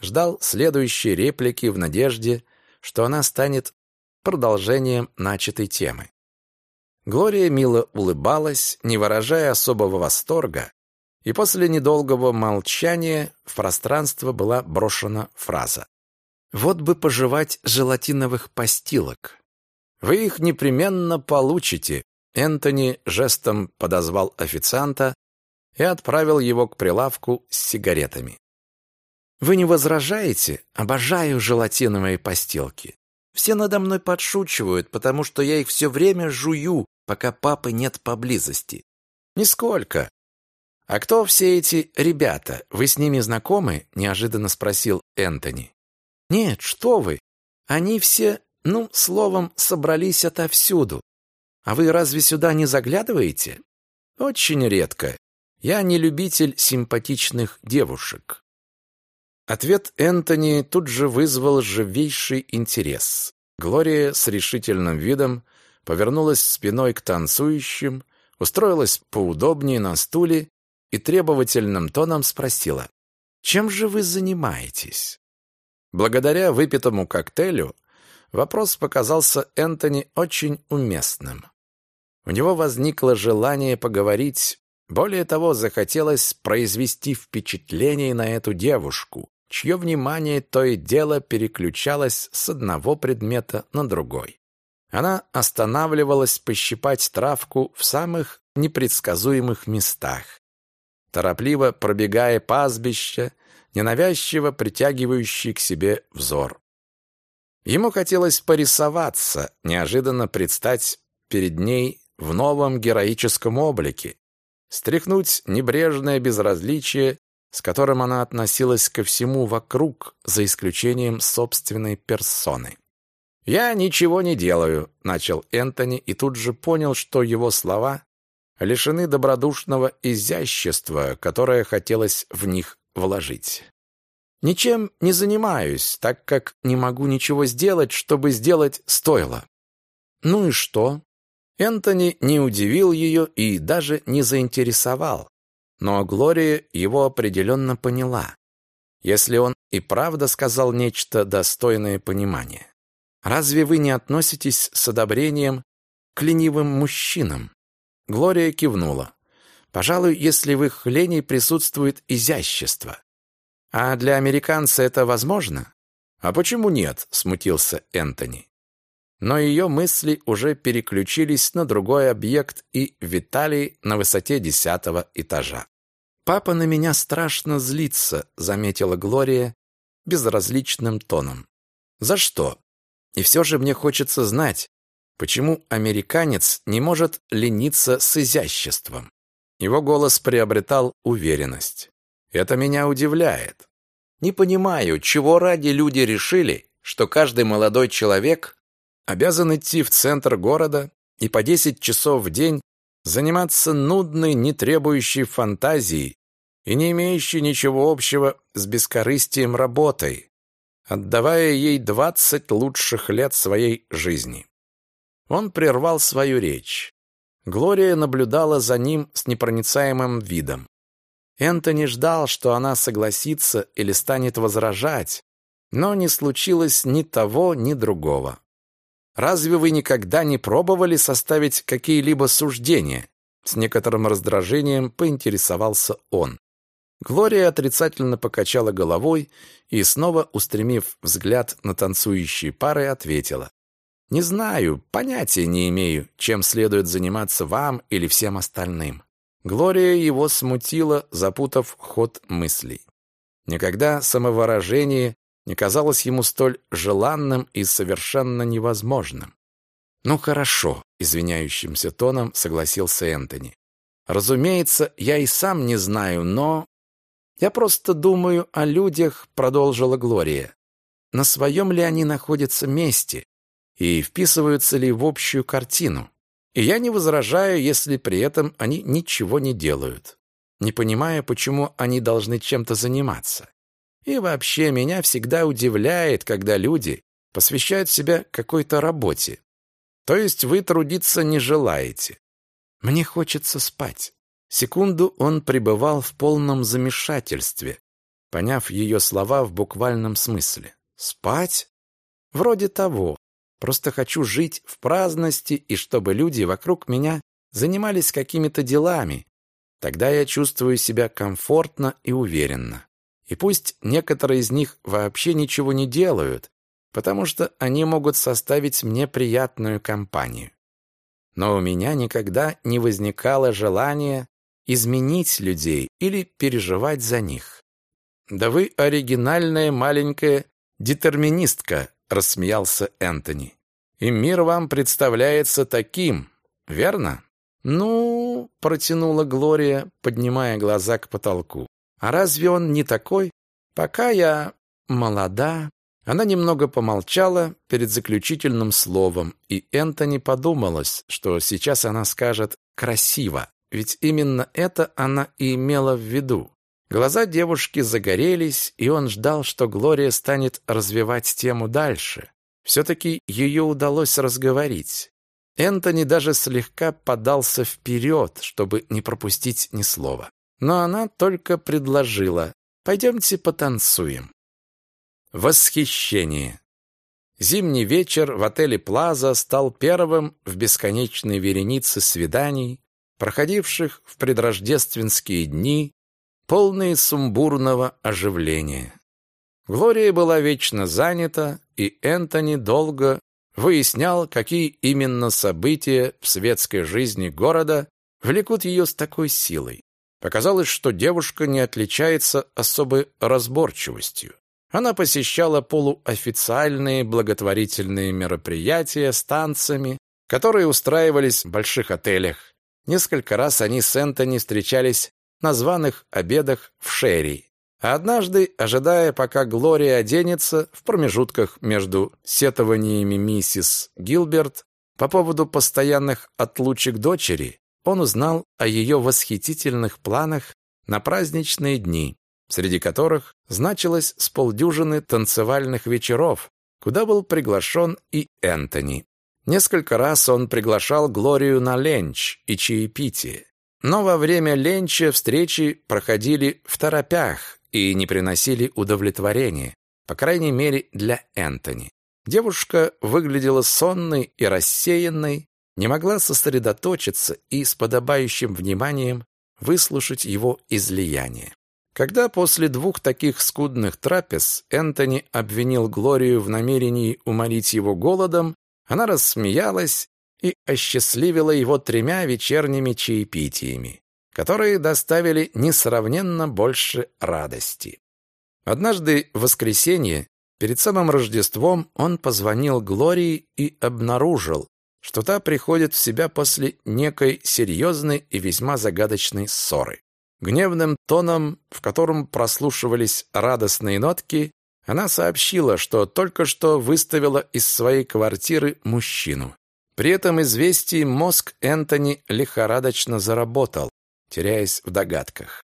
ждал следующей реплики в надежде, что она станет продолжением начатой темы. Глория мило улыбалась, не выражая особого восторга, и после недолгого молчания в пространство была брошена фраза. Вот бы пожевать желатиновых постилок. Вы их непременно получите. Энтони жестом подозвал официанта и отправил его к прилавку с сигаретами. Вы не возражаете? Обожаю желатиновые постилки. Все надо мной подшучивают, потому что я их все время жую, пока папы нет поблизости. Нисколько. А кто все эти ребята? Вы с ними знакомы? неожиданно спросил Энтони. Нет, что вы? Они все, ну, словом, собрались отовсюду. А вы разве сюда не заглядываете? Очень редко. Я не любитель симпатичных девушек. Ответ Энтони тут же вызвал живейший интерес. Глория с решительным видом повернулась спиной к танцующим, устроилась поудобнее на стуле и требовательным тоном спросила, «Чем же вы занимаетесь?» Благодаря выпитому коктейлю вопрос показался Энтони очень уместным. У него возникло желание поговорить, более того, захотелось произвести впечатление на эту девушку, чье внимание то и дело переключалось с одного предмета на другой. Она останавливалась пощипать травку в самых непредсказуемых местах. Торопливо пробегая пастбище, ненавязчиво притягивающий к себе взор. Ему хотелось порисоваться, неожиданно предстать перед ней в новом героическом облике, стряхнуть небрежное безразличие, с которым она относилась ко всему вокруг, за исключением собственной персоны. «Я ничего не делаю», — начал Энтони и тут же понял, что его слова лишены добродушного изящества, которое хотелось в них вложить. Ничем не занимаюсь, так как не могу ничего сделать, чтобы сделать стоило. Ну и что? Энтони не удивил ее и даже не заинтересовал. Но Глория его определенно поняла, если он и правда сказал нечто достойное понимания. «Разве вы не относитесь с одобрением к ленивым мужчинам?» Глория кивнула. «Пожалуй, если в их лени присутствует изящество. А для американца это возможно?» «А почему нет?» – смутился Энтони. Но ее мысли уже переключились на другой объект и витали на высоте десятого этажа. «Папа на меня страшно злится», — заметила Глория безразличным тоном. «За что? И все же мне хочется знать, почему американец не может лениться с изяществом». Его голос приобретал уверенность. «Это меня удивляет. Не понимаю, чего ради люди решили, что каждый молодой человек обязан идти в центр города и по 10 часов в день заниматься нудной, не требующей фантазии и не имеющей ничего общего с бескорыстием работой, отдавая ей 20 лучших лет своей жизни. Он прервал свою речь. Глория наблюдала за ним с непроницаемым видом. Энтони ждал, что она согласится или станет возражать, но не случилось ни того, ни другого. Разве вы никогда не пробовали составить какие-либо суждения? С некоторым раздражением поинтересовался он. Глория отрицательно покачала головой и, снова устремив взгляд на танцующие пары, ответила. «Не знаю, понятия не имею, чем следует заниматься вам или всем остальным». Глория его смутила, запутав ход мыслей. Никогда самовыражение не казалось ему столь желанным и совершенно невозможным. «Ну хорошо», — извиняющимся тоном согласился Энтони. «Разумеется, я и сам не знаю, но...» «Я просто думаю о людях», — продолжила Глория. «На своем ли они находятся месте и вписываются ли в общую картину? И я не возражаю, если при этом они ничего не делают, не понимая, почему они должны чем-то заниматься. И вообще меня всегда удивляет, когда люди посвящают себя какой-то работе. То есть вы трудиться не желаете. Мне хочется спать. Секунду он пребывал в полном замешательстве, поняв ее слова в буквальном смысле. Спать? Вроде того. Просто хочу жить в праздности и чтобы люди вокруг меня занимались какими-то делами. Тогда я чувствую себя комфортно и уверенно. И пусть некоторые из них вообще ничего не делают, потому что они могут составить мне приятную компанию. Но у меня никогда не возникало желания изменить людей или переживать за них. «Да вы оригинальная маленькая детерминистка», — рассмеялся Энтони. «И мир вам представляется таким, верно?» «Ну...» — протянула Глория, поднимая глаза к потолку. А разве он не такой? Пока я молода. Она немного помолчала перед заключительным словом, и Энтони подумалось, что сейчас она скажет «красиво», ведь именно это она и имела в виду. Глаза девушки загорелись, и он ждал, что Глория станет развивать тему дальше. Все-таки ее удалось разговорить. Энтони даже слегка подался вперед, чтобы не пропустить ни слова но она только предложила «пойдемте потанцуем». Восхищение. Зимний вечер в отеле «Плаза» стал первым в бесконечной веренице свиданий, проходивших в предрождественские дни, полные сумбурного оживления. Глория была вечно занята, и Энтони долго выяснял, какие именно события в светской жизни города влекут ее с такой силой. Показалось, что девушка не отличается особой разборчивостью. Она посещала полуофициальные благотворительные мероприятия с танцами, которые устраивались в больших отелях. Несколько раз они с Энтони встречались на званых обедах в Шерри. А однажды, ожидая, пока Глория оденется, в промежутках между сетованиями миссис Гилберт по поводу постоянных отлучек дочери, он узнал о ее восхитительных планах на праздничные дни. среди которых значилось с полдюжины танцевальных вечеров, куда был приглашен и Энтони. Несколько раз он приглашал Глорию на ленч и чаепитие. Но во время ленча встречи проходили в торопях и не приносили удовлетворения, по крайней мере для Энтони. Девушка выглядела сонной и рассеянной, не могла сосредоточиться и с подобающим вниманием выслушать его излияние. Когда после двух таких скудных трапез Энтони обвинил Глорию в намерении уморить его голодом, она рассмеялась и осчастливила его тремя вечерними чаепитиями, которые доставили несравненно больше радости. Однажды в воскресенье, перед самым Рождеством, он позвонил Глории и обнаружил, что та приходит в себя после некой серьезной и весьма загадочной ссоры. Гневным тоном, в котором прослушивались радостные нотки, она сообщила, что только что выставила из своей квартиры мужчину. При этом известии мозг Энтони лихорадочно заработал, теряясь в догадках.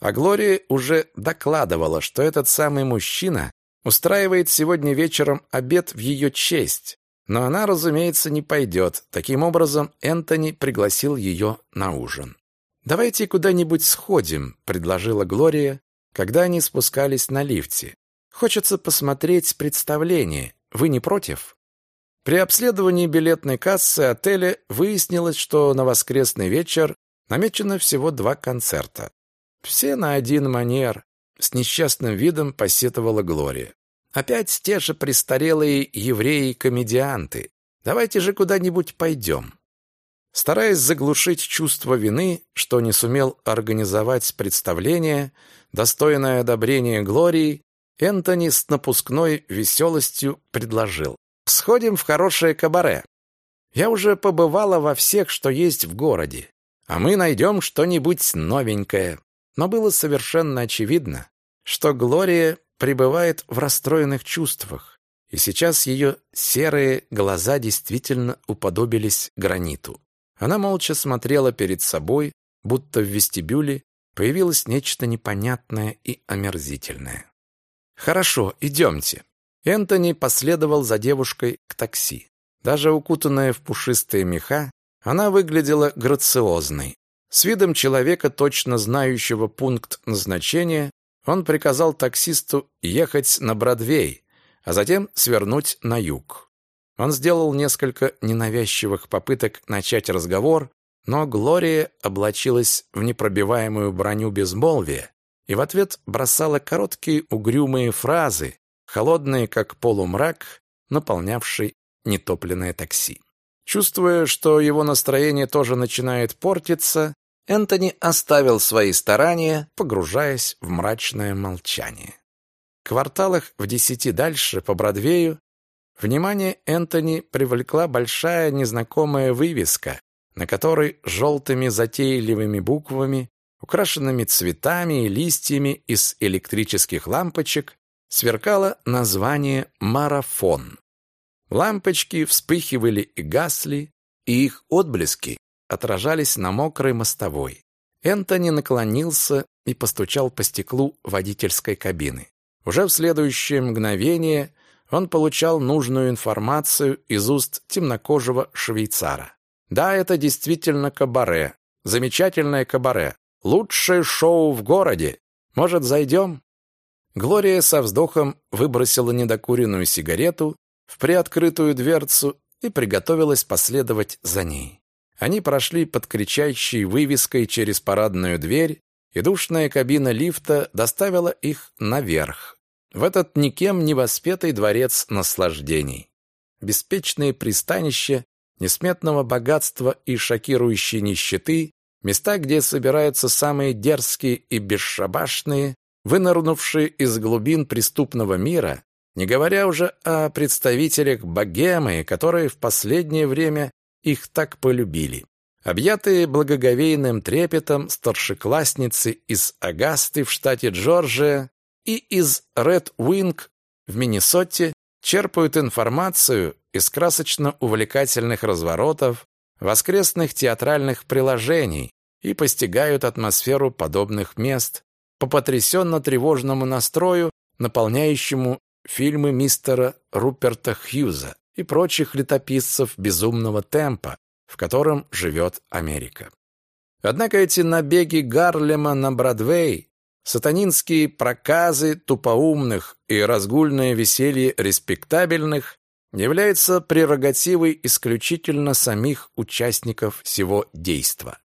А Глория уже докладывала, что этот самый мужчина устраивает сегодня вечером обед в ее честь, но она, разумеется, не пойдет. Таким образом, Энтони пригласил ее на ужин. «Давайте куда-нибудь сходим», — предложила Глория, когда они спускались на лифте. «Хочется посмотреть представление. Вы не против?» При обследовании билетной кассы отеля выяснилось, что на воскресный вечер намечено всего два концерта. Все на один манер, с несчастным видом посетовала Глория. Опять те же престарелые евреи-комедианты. Давайте же куда-нибудь пойдем. Стараясь заглушить чувство вины, что не сумел организовать представление, достойное одобрения Глории, Энтони с напускной веселостью предложил. Сходим в хорошее кабаре. Я уже побывала во всех, что есть в городе. А мы найдем что-нибудь новенькое. Но было совершенно очевидно, что Глория пребывает в расстроенных чувствах, и сейчас ее серые глаза действительно уподобились граниту. Она молча смотрела перед собой, будто в вестибюле появилось нечто непонятное и омерзительное. «Хорошо, идемте». Энтони последовал за девушкой к такси. Даже укутанная в пушистые меха, она выглядела грациозной. С видом человека, точно знающего пункт назначения, он приказал таксисту ехать на Бродвей, а затем свернуть на юг. Он сделал несколько ненавязчивых попыток начать разговор, но Глория облачилась в непробиваемую броню безмолвия и в ответ бросала короткие угрюмые фразы, холодные, как полумрак, наполнявший нетопленное такси. Чувствуя, что его настроение тоже начинает портиться, Энтони оставил свои старания, погружаясь в мрачное молчание. В кварталах в десяти дальше, по Бродвею, внимание Энтони привлекла большая незнакомая вывеска, на которой желтыми затейливыми буквами украшенными цветами и листьями из электрических лампочек, сверкало название «Марафон». Лампочки вспыхивали и гасли, и их отблески отражались на мокрой мостовой. Энтони наклонился и постучал по стеклу водительской кабины. Уже в следующее мгновение он получал нужную информацию из уст темнокожего швейцара. Да, это действительно кабаре. Замечательное кабаре. Лучшее шоу в городе. Может, зайдем?» Глория со вздохом выбросила недокуренную сигарету в приоткрытую дверцу и приготовилась последовать за ней. Они прошли под кричащей вывеской через парадную дверь, и душная кабина лифта доставила их наверх, в этот никем не воспетый дворец наслаждений. Беспечные пристанища несметного богатства и шокирующей нищеты Места, где собираются самые дерзкие и бесшабашные, вынырнувшие из глубин преступного мира, не говоря уже о представителях богемы, которые в последнее время их так полюбили. Объятые благоговейным трепетом старшеклассницы из Агасты в штате Джорджия и из Ред Уинг в Миннесоте черпают информацию из красочно-увлекательных разворотов, воскресных театральных приложений и постигают атмосферу подобных мест, по потрясенно-тревожному настрою, наполняющему фильмы мистера Руперта Хьюза и прочих летописцев безумного темпа, в котором живет Америка. Однако эти набеги Гарлема на Бродвей, сатанинские проказы тупоумных и разгульное веселье респектабельных являются прерогативой исключительно самих участников всего действа.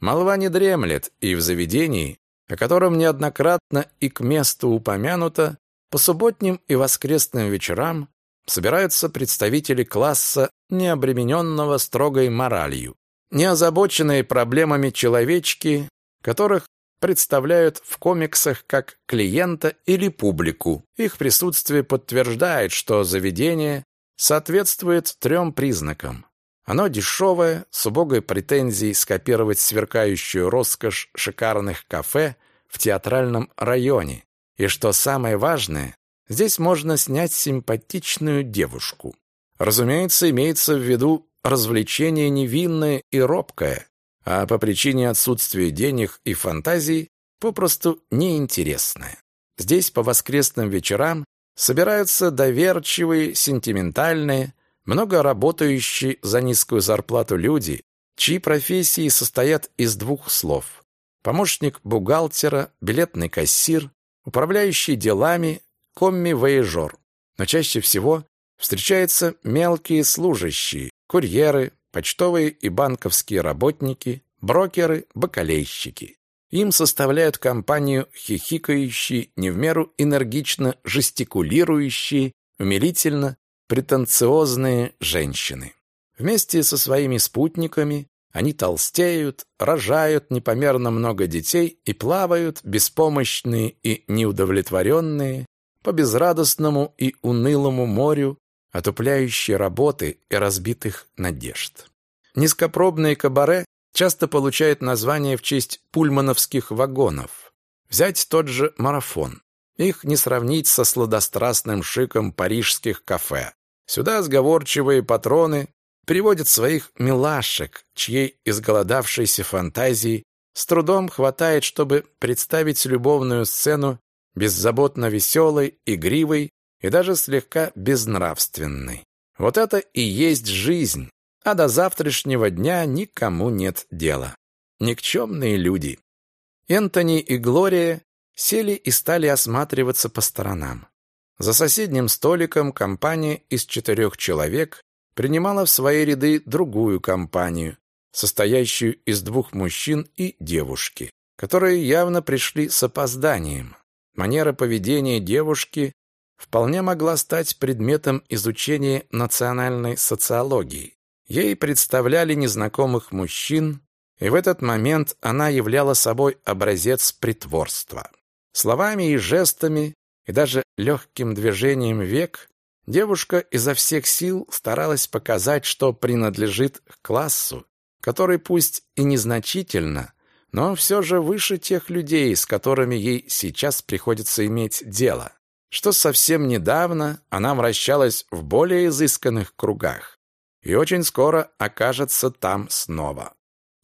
Молва не дремлет, и в заведении, о котором неоднократно и к месту упомянуто, по субботним и воскресным вечерам собираются представители класса, не обремененного строгой моралью, не озабоченные проблемами человечки, которых представляют в комиксах как клиента или публику. Их присутствие подтверждает, что заведение соответствует трем признакам. Оно дешевое, с убогой претензией скопировать сверкающую роскошь шикарных кафе в театральном районе. И что самое важное, здесь можно снять симпатичную девушку. Разумеется, имеется в виду развлечение невинное и робкое, а по причине отсутствия денег и фантазий попросту неинтересное. Здесь по воскресным вечерам собираются доверчивые, сентиментальные, много работающие за низкую зарплату люди, чьи профессии состоят из двух слов. Помощник бухгалтера, билетный кассир, управляющий делами, комми-вояжер. Но чаще всего встречаются мелкие служащие, курьеры, почтовые и банковские работники, брокеры, бакалейщики. Им составляют компанию хихикающие, не в меру энергично жестикулирующие, умилительно претенциозные женщины. Вместе со своими спутниками они толстеют, рожают непомерно много детей и плавают, беспомощные и неудовлетворенные, по безрадостному и унылому морю отупляющей работы и разбитых надежд. Низкопробные кабаре часто получают название в честь пульмановских вагонов. Взять тот же марафон. Их не сравнить со сладострастным шиком парижских кафе. Сюда сговорчивые патроны приводят своих милашек, чьей изголодавшейся фантазии с трудом хватает, чтобы представить любовную сцену беззаботно веселой, игривой и даже слегка безнравственной. Вот это и есть жизнь, а до завтрашнего дня никому нет дела. Никчемные люди. Энтони и Глория сели и стали осматриваться по сторонам. За соседним столиком компания из четырех человек принимала в свои ряды другую компанию, состоящую из двух мужчин и девушки, которые явно пришли с опозданием. Манера поведения девушки вполне могла стать предметом изучения национальной социологии. Ей представляли незнакомых мужчин, и в этот момент она являла собой образец притворства. Словами и жестами, и даже легким движением век девушка изо всех сил старалась показать, что принадлежит к классу, который пусть и незначительно, но все же выше тех людей, с которыми ей сейчас приходится иметь дело, что совсем недавно она вращалась в более изысканных кругах и очень скоро окажется там снова.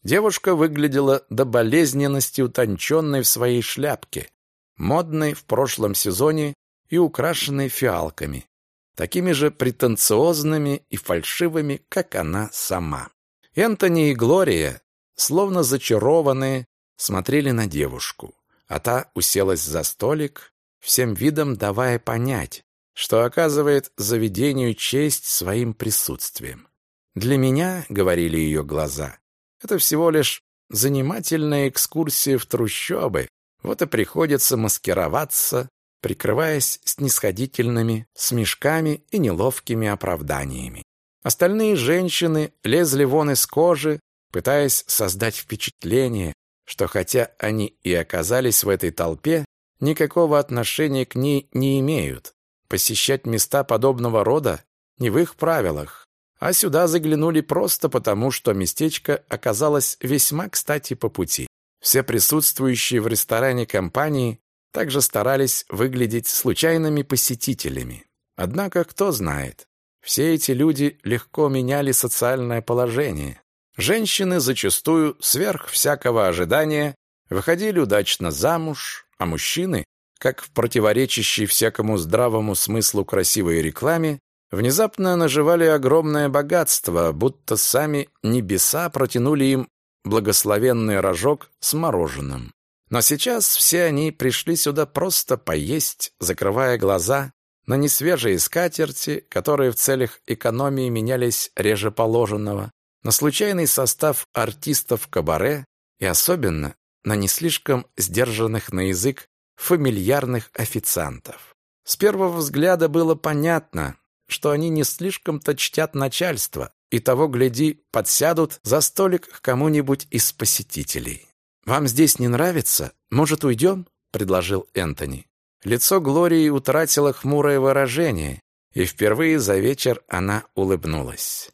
Девушка выглядела до болезненности утонченной в своей шляпке, модной в прошлом сезоне и украшенной фиалками, такими же претенциозными и фальшивыми, как она сама. Энтони и Глория словно зачарованные, смотрели на девушку, а та уселась за столик, всем видом давая понять, что оказывает заведению честь своим присутствием. «Для меня, — говорили ее глаза, — это всего лишь занимательная экскурсия в трущобы, вот и приходится маскироваться, прикрываясь снисходительными смешками и неловкими оправданиями. Остальные женщины лезли вон из кожи, пытаясь создать впечатление, что хотя они и оказались в этой толпе, никакого отношения к ней не имеют. Посещать места подобного рода не в их правилах, а сюда заглянули просто потому, что местечко оказалось весьма кстати по пути. Все присутствующие в ресторане компании также старались выглядеть случайными посетителями. Однако, кто знает, все эти люди легко меняли социальное положение, Женщины зачастую, сверх всякого ожидания, выходили удачно замуж, а мужчины, как в противоречащей всякому здравому смыслу красивой рекламе, внезапно наживали огромное богатство, будто сами небеса протянули им благословенный рожок с мороженым. Но сейчас все они пришли сюда просто поесть, закрывая глаза на несвежие скатерти, которые в целях экономии менялись реже положенного, на случайный состав артистов кабаре и особенно на не слишком сдержанных на язык фамильярных официантов. С первого взгляда было понятно, что они не слишком-то чтят начальство, и того, гляди, подсядут за столик к кому-нибудь из посетителей. «Вам здесь не нравится? Может, уйдем?» — предложил Энтони. Лицо Глории утратило хмурое выражение, и впервые за вечер она улыбнулась.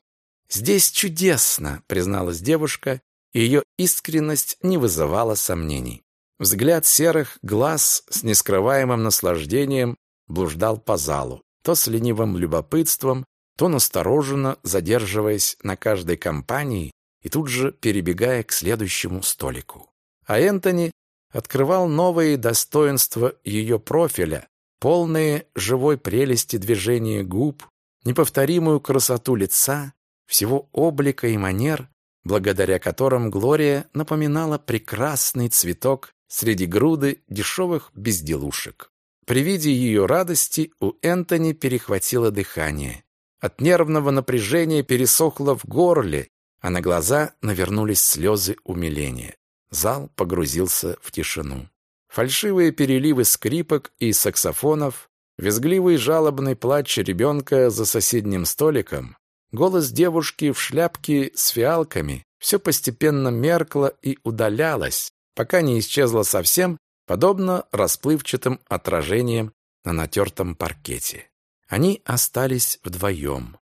«Здесь чудесно», — призналась девушка, и ее искренность не вызывала сомнений. Взгляд серых глаз с нескрываемым наслаждением блуждал по залу, то с ленивым любопытством, то настороженно задерживаясь на каждой компании и тут же перебегая к следующему столику. А Энтони открывал новые достоинства ее профиля, полные живой прелести движения губ, неповторимую красоту лица, всего облика и манер, благодаря которым Глория напоминала прекрасный цветок среди груды дешевых безделушек. При виде ее радости у Энтони перехватило дыхание. От нервного напряжения пересохло в горле, а на глаза навернулись слезы умиления. Зал погрузился в тишину. Фальшивые переливы скрипок и саксофонов, визгливый жалобный плач ребенка за соседним столиком, голос девушки в шляпке с фиалками все постепенно меркло и удалялось, пока не исчезло совсем, подобно расплывчатым отражениям на натертом паркете. Они остались вдвоем.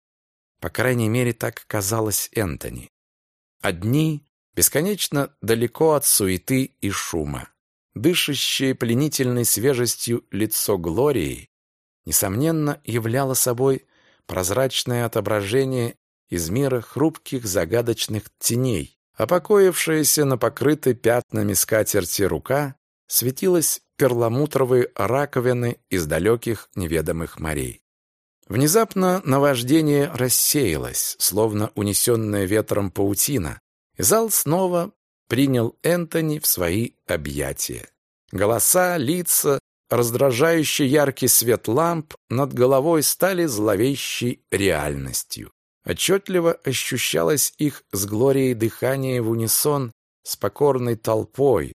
По крайней мере, так казалось Энтони. Одни, бесконечно далеко от суеты и шума. Дышащее пленительной свежестью лицо Глории, несомненно, являло собой прозрачное отображение из мира хрупких загадочных теней, а на покрытой пятнами скатерти рука светилась перламутровой раковины из далеких неведомых морей. Внезапно наваждение рассеялось, словно унесенное ветром паутина, и зал снова принял Энтони в свои объятия. Голоса, лица, раздражающий яркий свет ламп над головой стали зловещей реальностью. Отчетливо ощущалось их с Глорией дыхание в унисон с покорной толпой,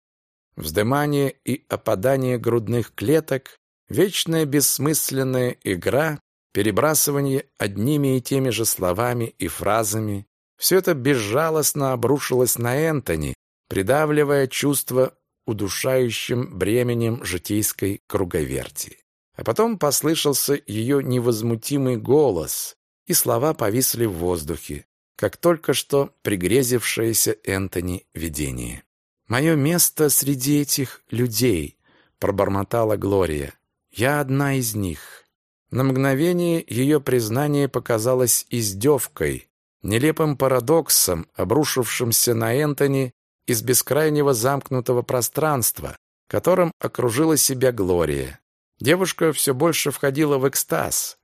вздымание и опадание грудных клеток, вечная бессмысленная игра перебрасывание одними и теми же словами и фразами. Все это безжалостно обрушилось на Энтони, придавливая чувство удушающим бременем житейской круговерти. А потом послышался ее невозмутимый голос, и слова повисли в воздухе, как только что пригрезившееся Энтони видение. «Мое место среди этих людей», — пробормотала Глория. «Я одна из них. На мгновение ее признание показалось издевкой, нелепым парадоксом, обрушившимся на Энтони из бескрайнего замкнутого пространства, которым окружила себя Глория. Девушка все больше входила в экстаз.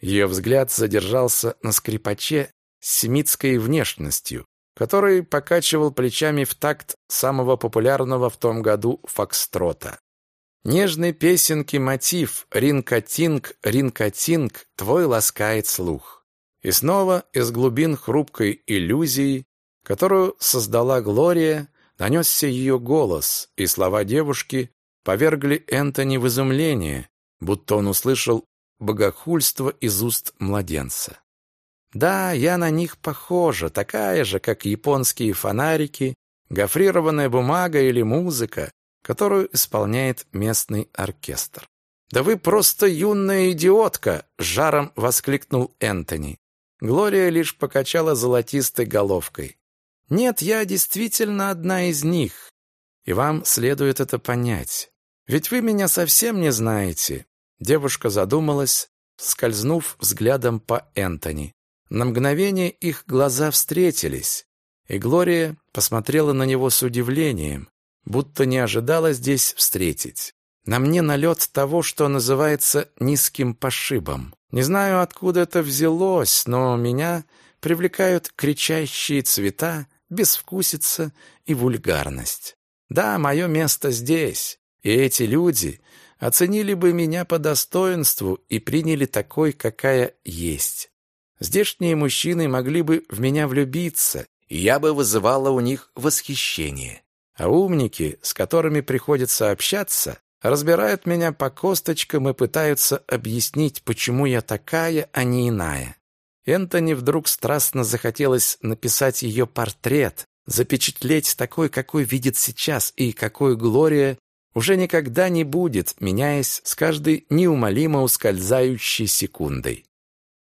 Ее взгляд задержался на скрипаче с семитской внешностью, который покачивал плечами в такт самого популярного в том году фокстрота. Нежной песенки мотив «Ринкотинг, ринкотинг» твой ласкает слух. И снова из глубин хрупкой иллюзии, которую создала Глория, донесся ее голос, и слова девушки повергли Энтони в изумление, будто он услышал богохульство из уст младенца. Да, я на них похожа, такая же, как японские фонарики, гофрированная бумага или музыка, которую исполняет местный оркестр. «Да вы просто юная идиотка!» — жаром воскликнул Энтони. Глория лишь покачала золотистой головкой. «Нет, я действительно одна из них, и вам следует это понять. Ведь вы меня совсем не знаете». Девушка задумалась, скользнув взглядом по Энтони. На мгновение их глаза встретились, и Глория посмотрела на него с удивлением, будто не ожидала здесь встретить. На мне налет того, что называется низким пошибом. Не знаю, откуда это взялось, но меня привлекают кричащие цвета, безвкусица и вульгарность. Да, мое место здесь, и эти люди оценили бы меня по достоинству и приняли такой, какая есть. Здешние мужчины могли бы в меня влюбиться, и я бы вызывала у них восхищение. А умники, с которыми приходится общаться, разбирают меня по косточкам и пытаются объяснить, почему я такая, а не иная. Энтони вдруг страстно захотелось написать ее портрет, запечатлеть такой, какой видит сейчас, и какой Глория уже никогда не будет, меняясь с каждой неумолимо ускользающей секундой.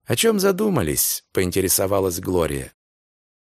«О чем задумались?» — поинтересовалась Глория.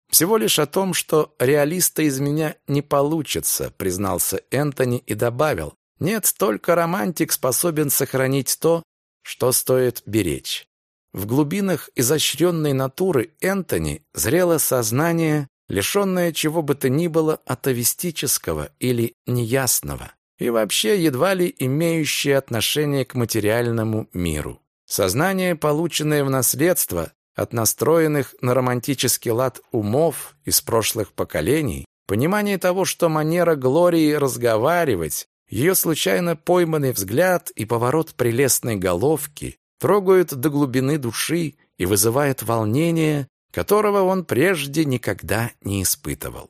«Всего лишь о том, что реалиста из меня не получится», — признался Энтони и добавил. «Нет, только романтик способен сохранить то, что стоит беречь». В глубинах изощренной натуры Энтони зрело сознание, лишенное чего бы то ни было атовистического или неясного, и вообще едва ли имеющее отношение к материальному миру. Сознание, полученное в наследство от настроенных на романтический лад умов из прошлых поколений, понимание того, что манера Глории разговаривать, ее случайно пойманный взгляд и поворот прелестной головки трогают до глубины души и вызывают волнение, которого он прежде никогда не испытывал.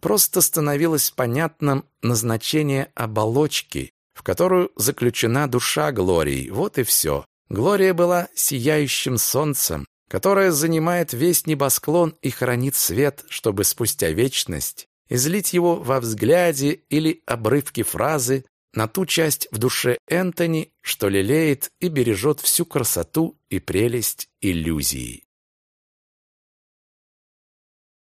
Просто становилось понятным назначение оболочки, в которую заключена душа Глории, вот и все, Глория была сияющим солнцем, которое занимает весь небосклон и хранит свет, чтобы спустя вечность излить его во взгляде или обрывке фразы на ту часть в душе Энтони, что лелеет и бережет всю красоту и прелесть иллюзии.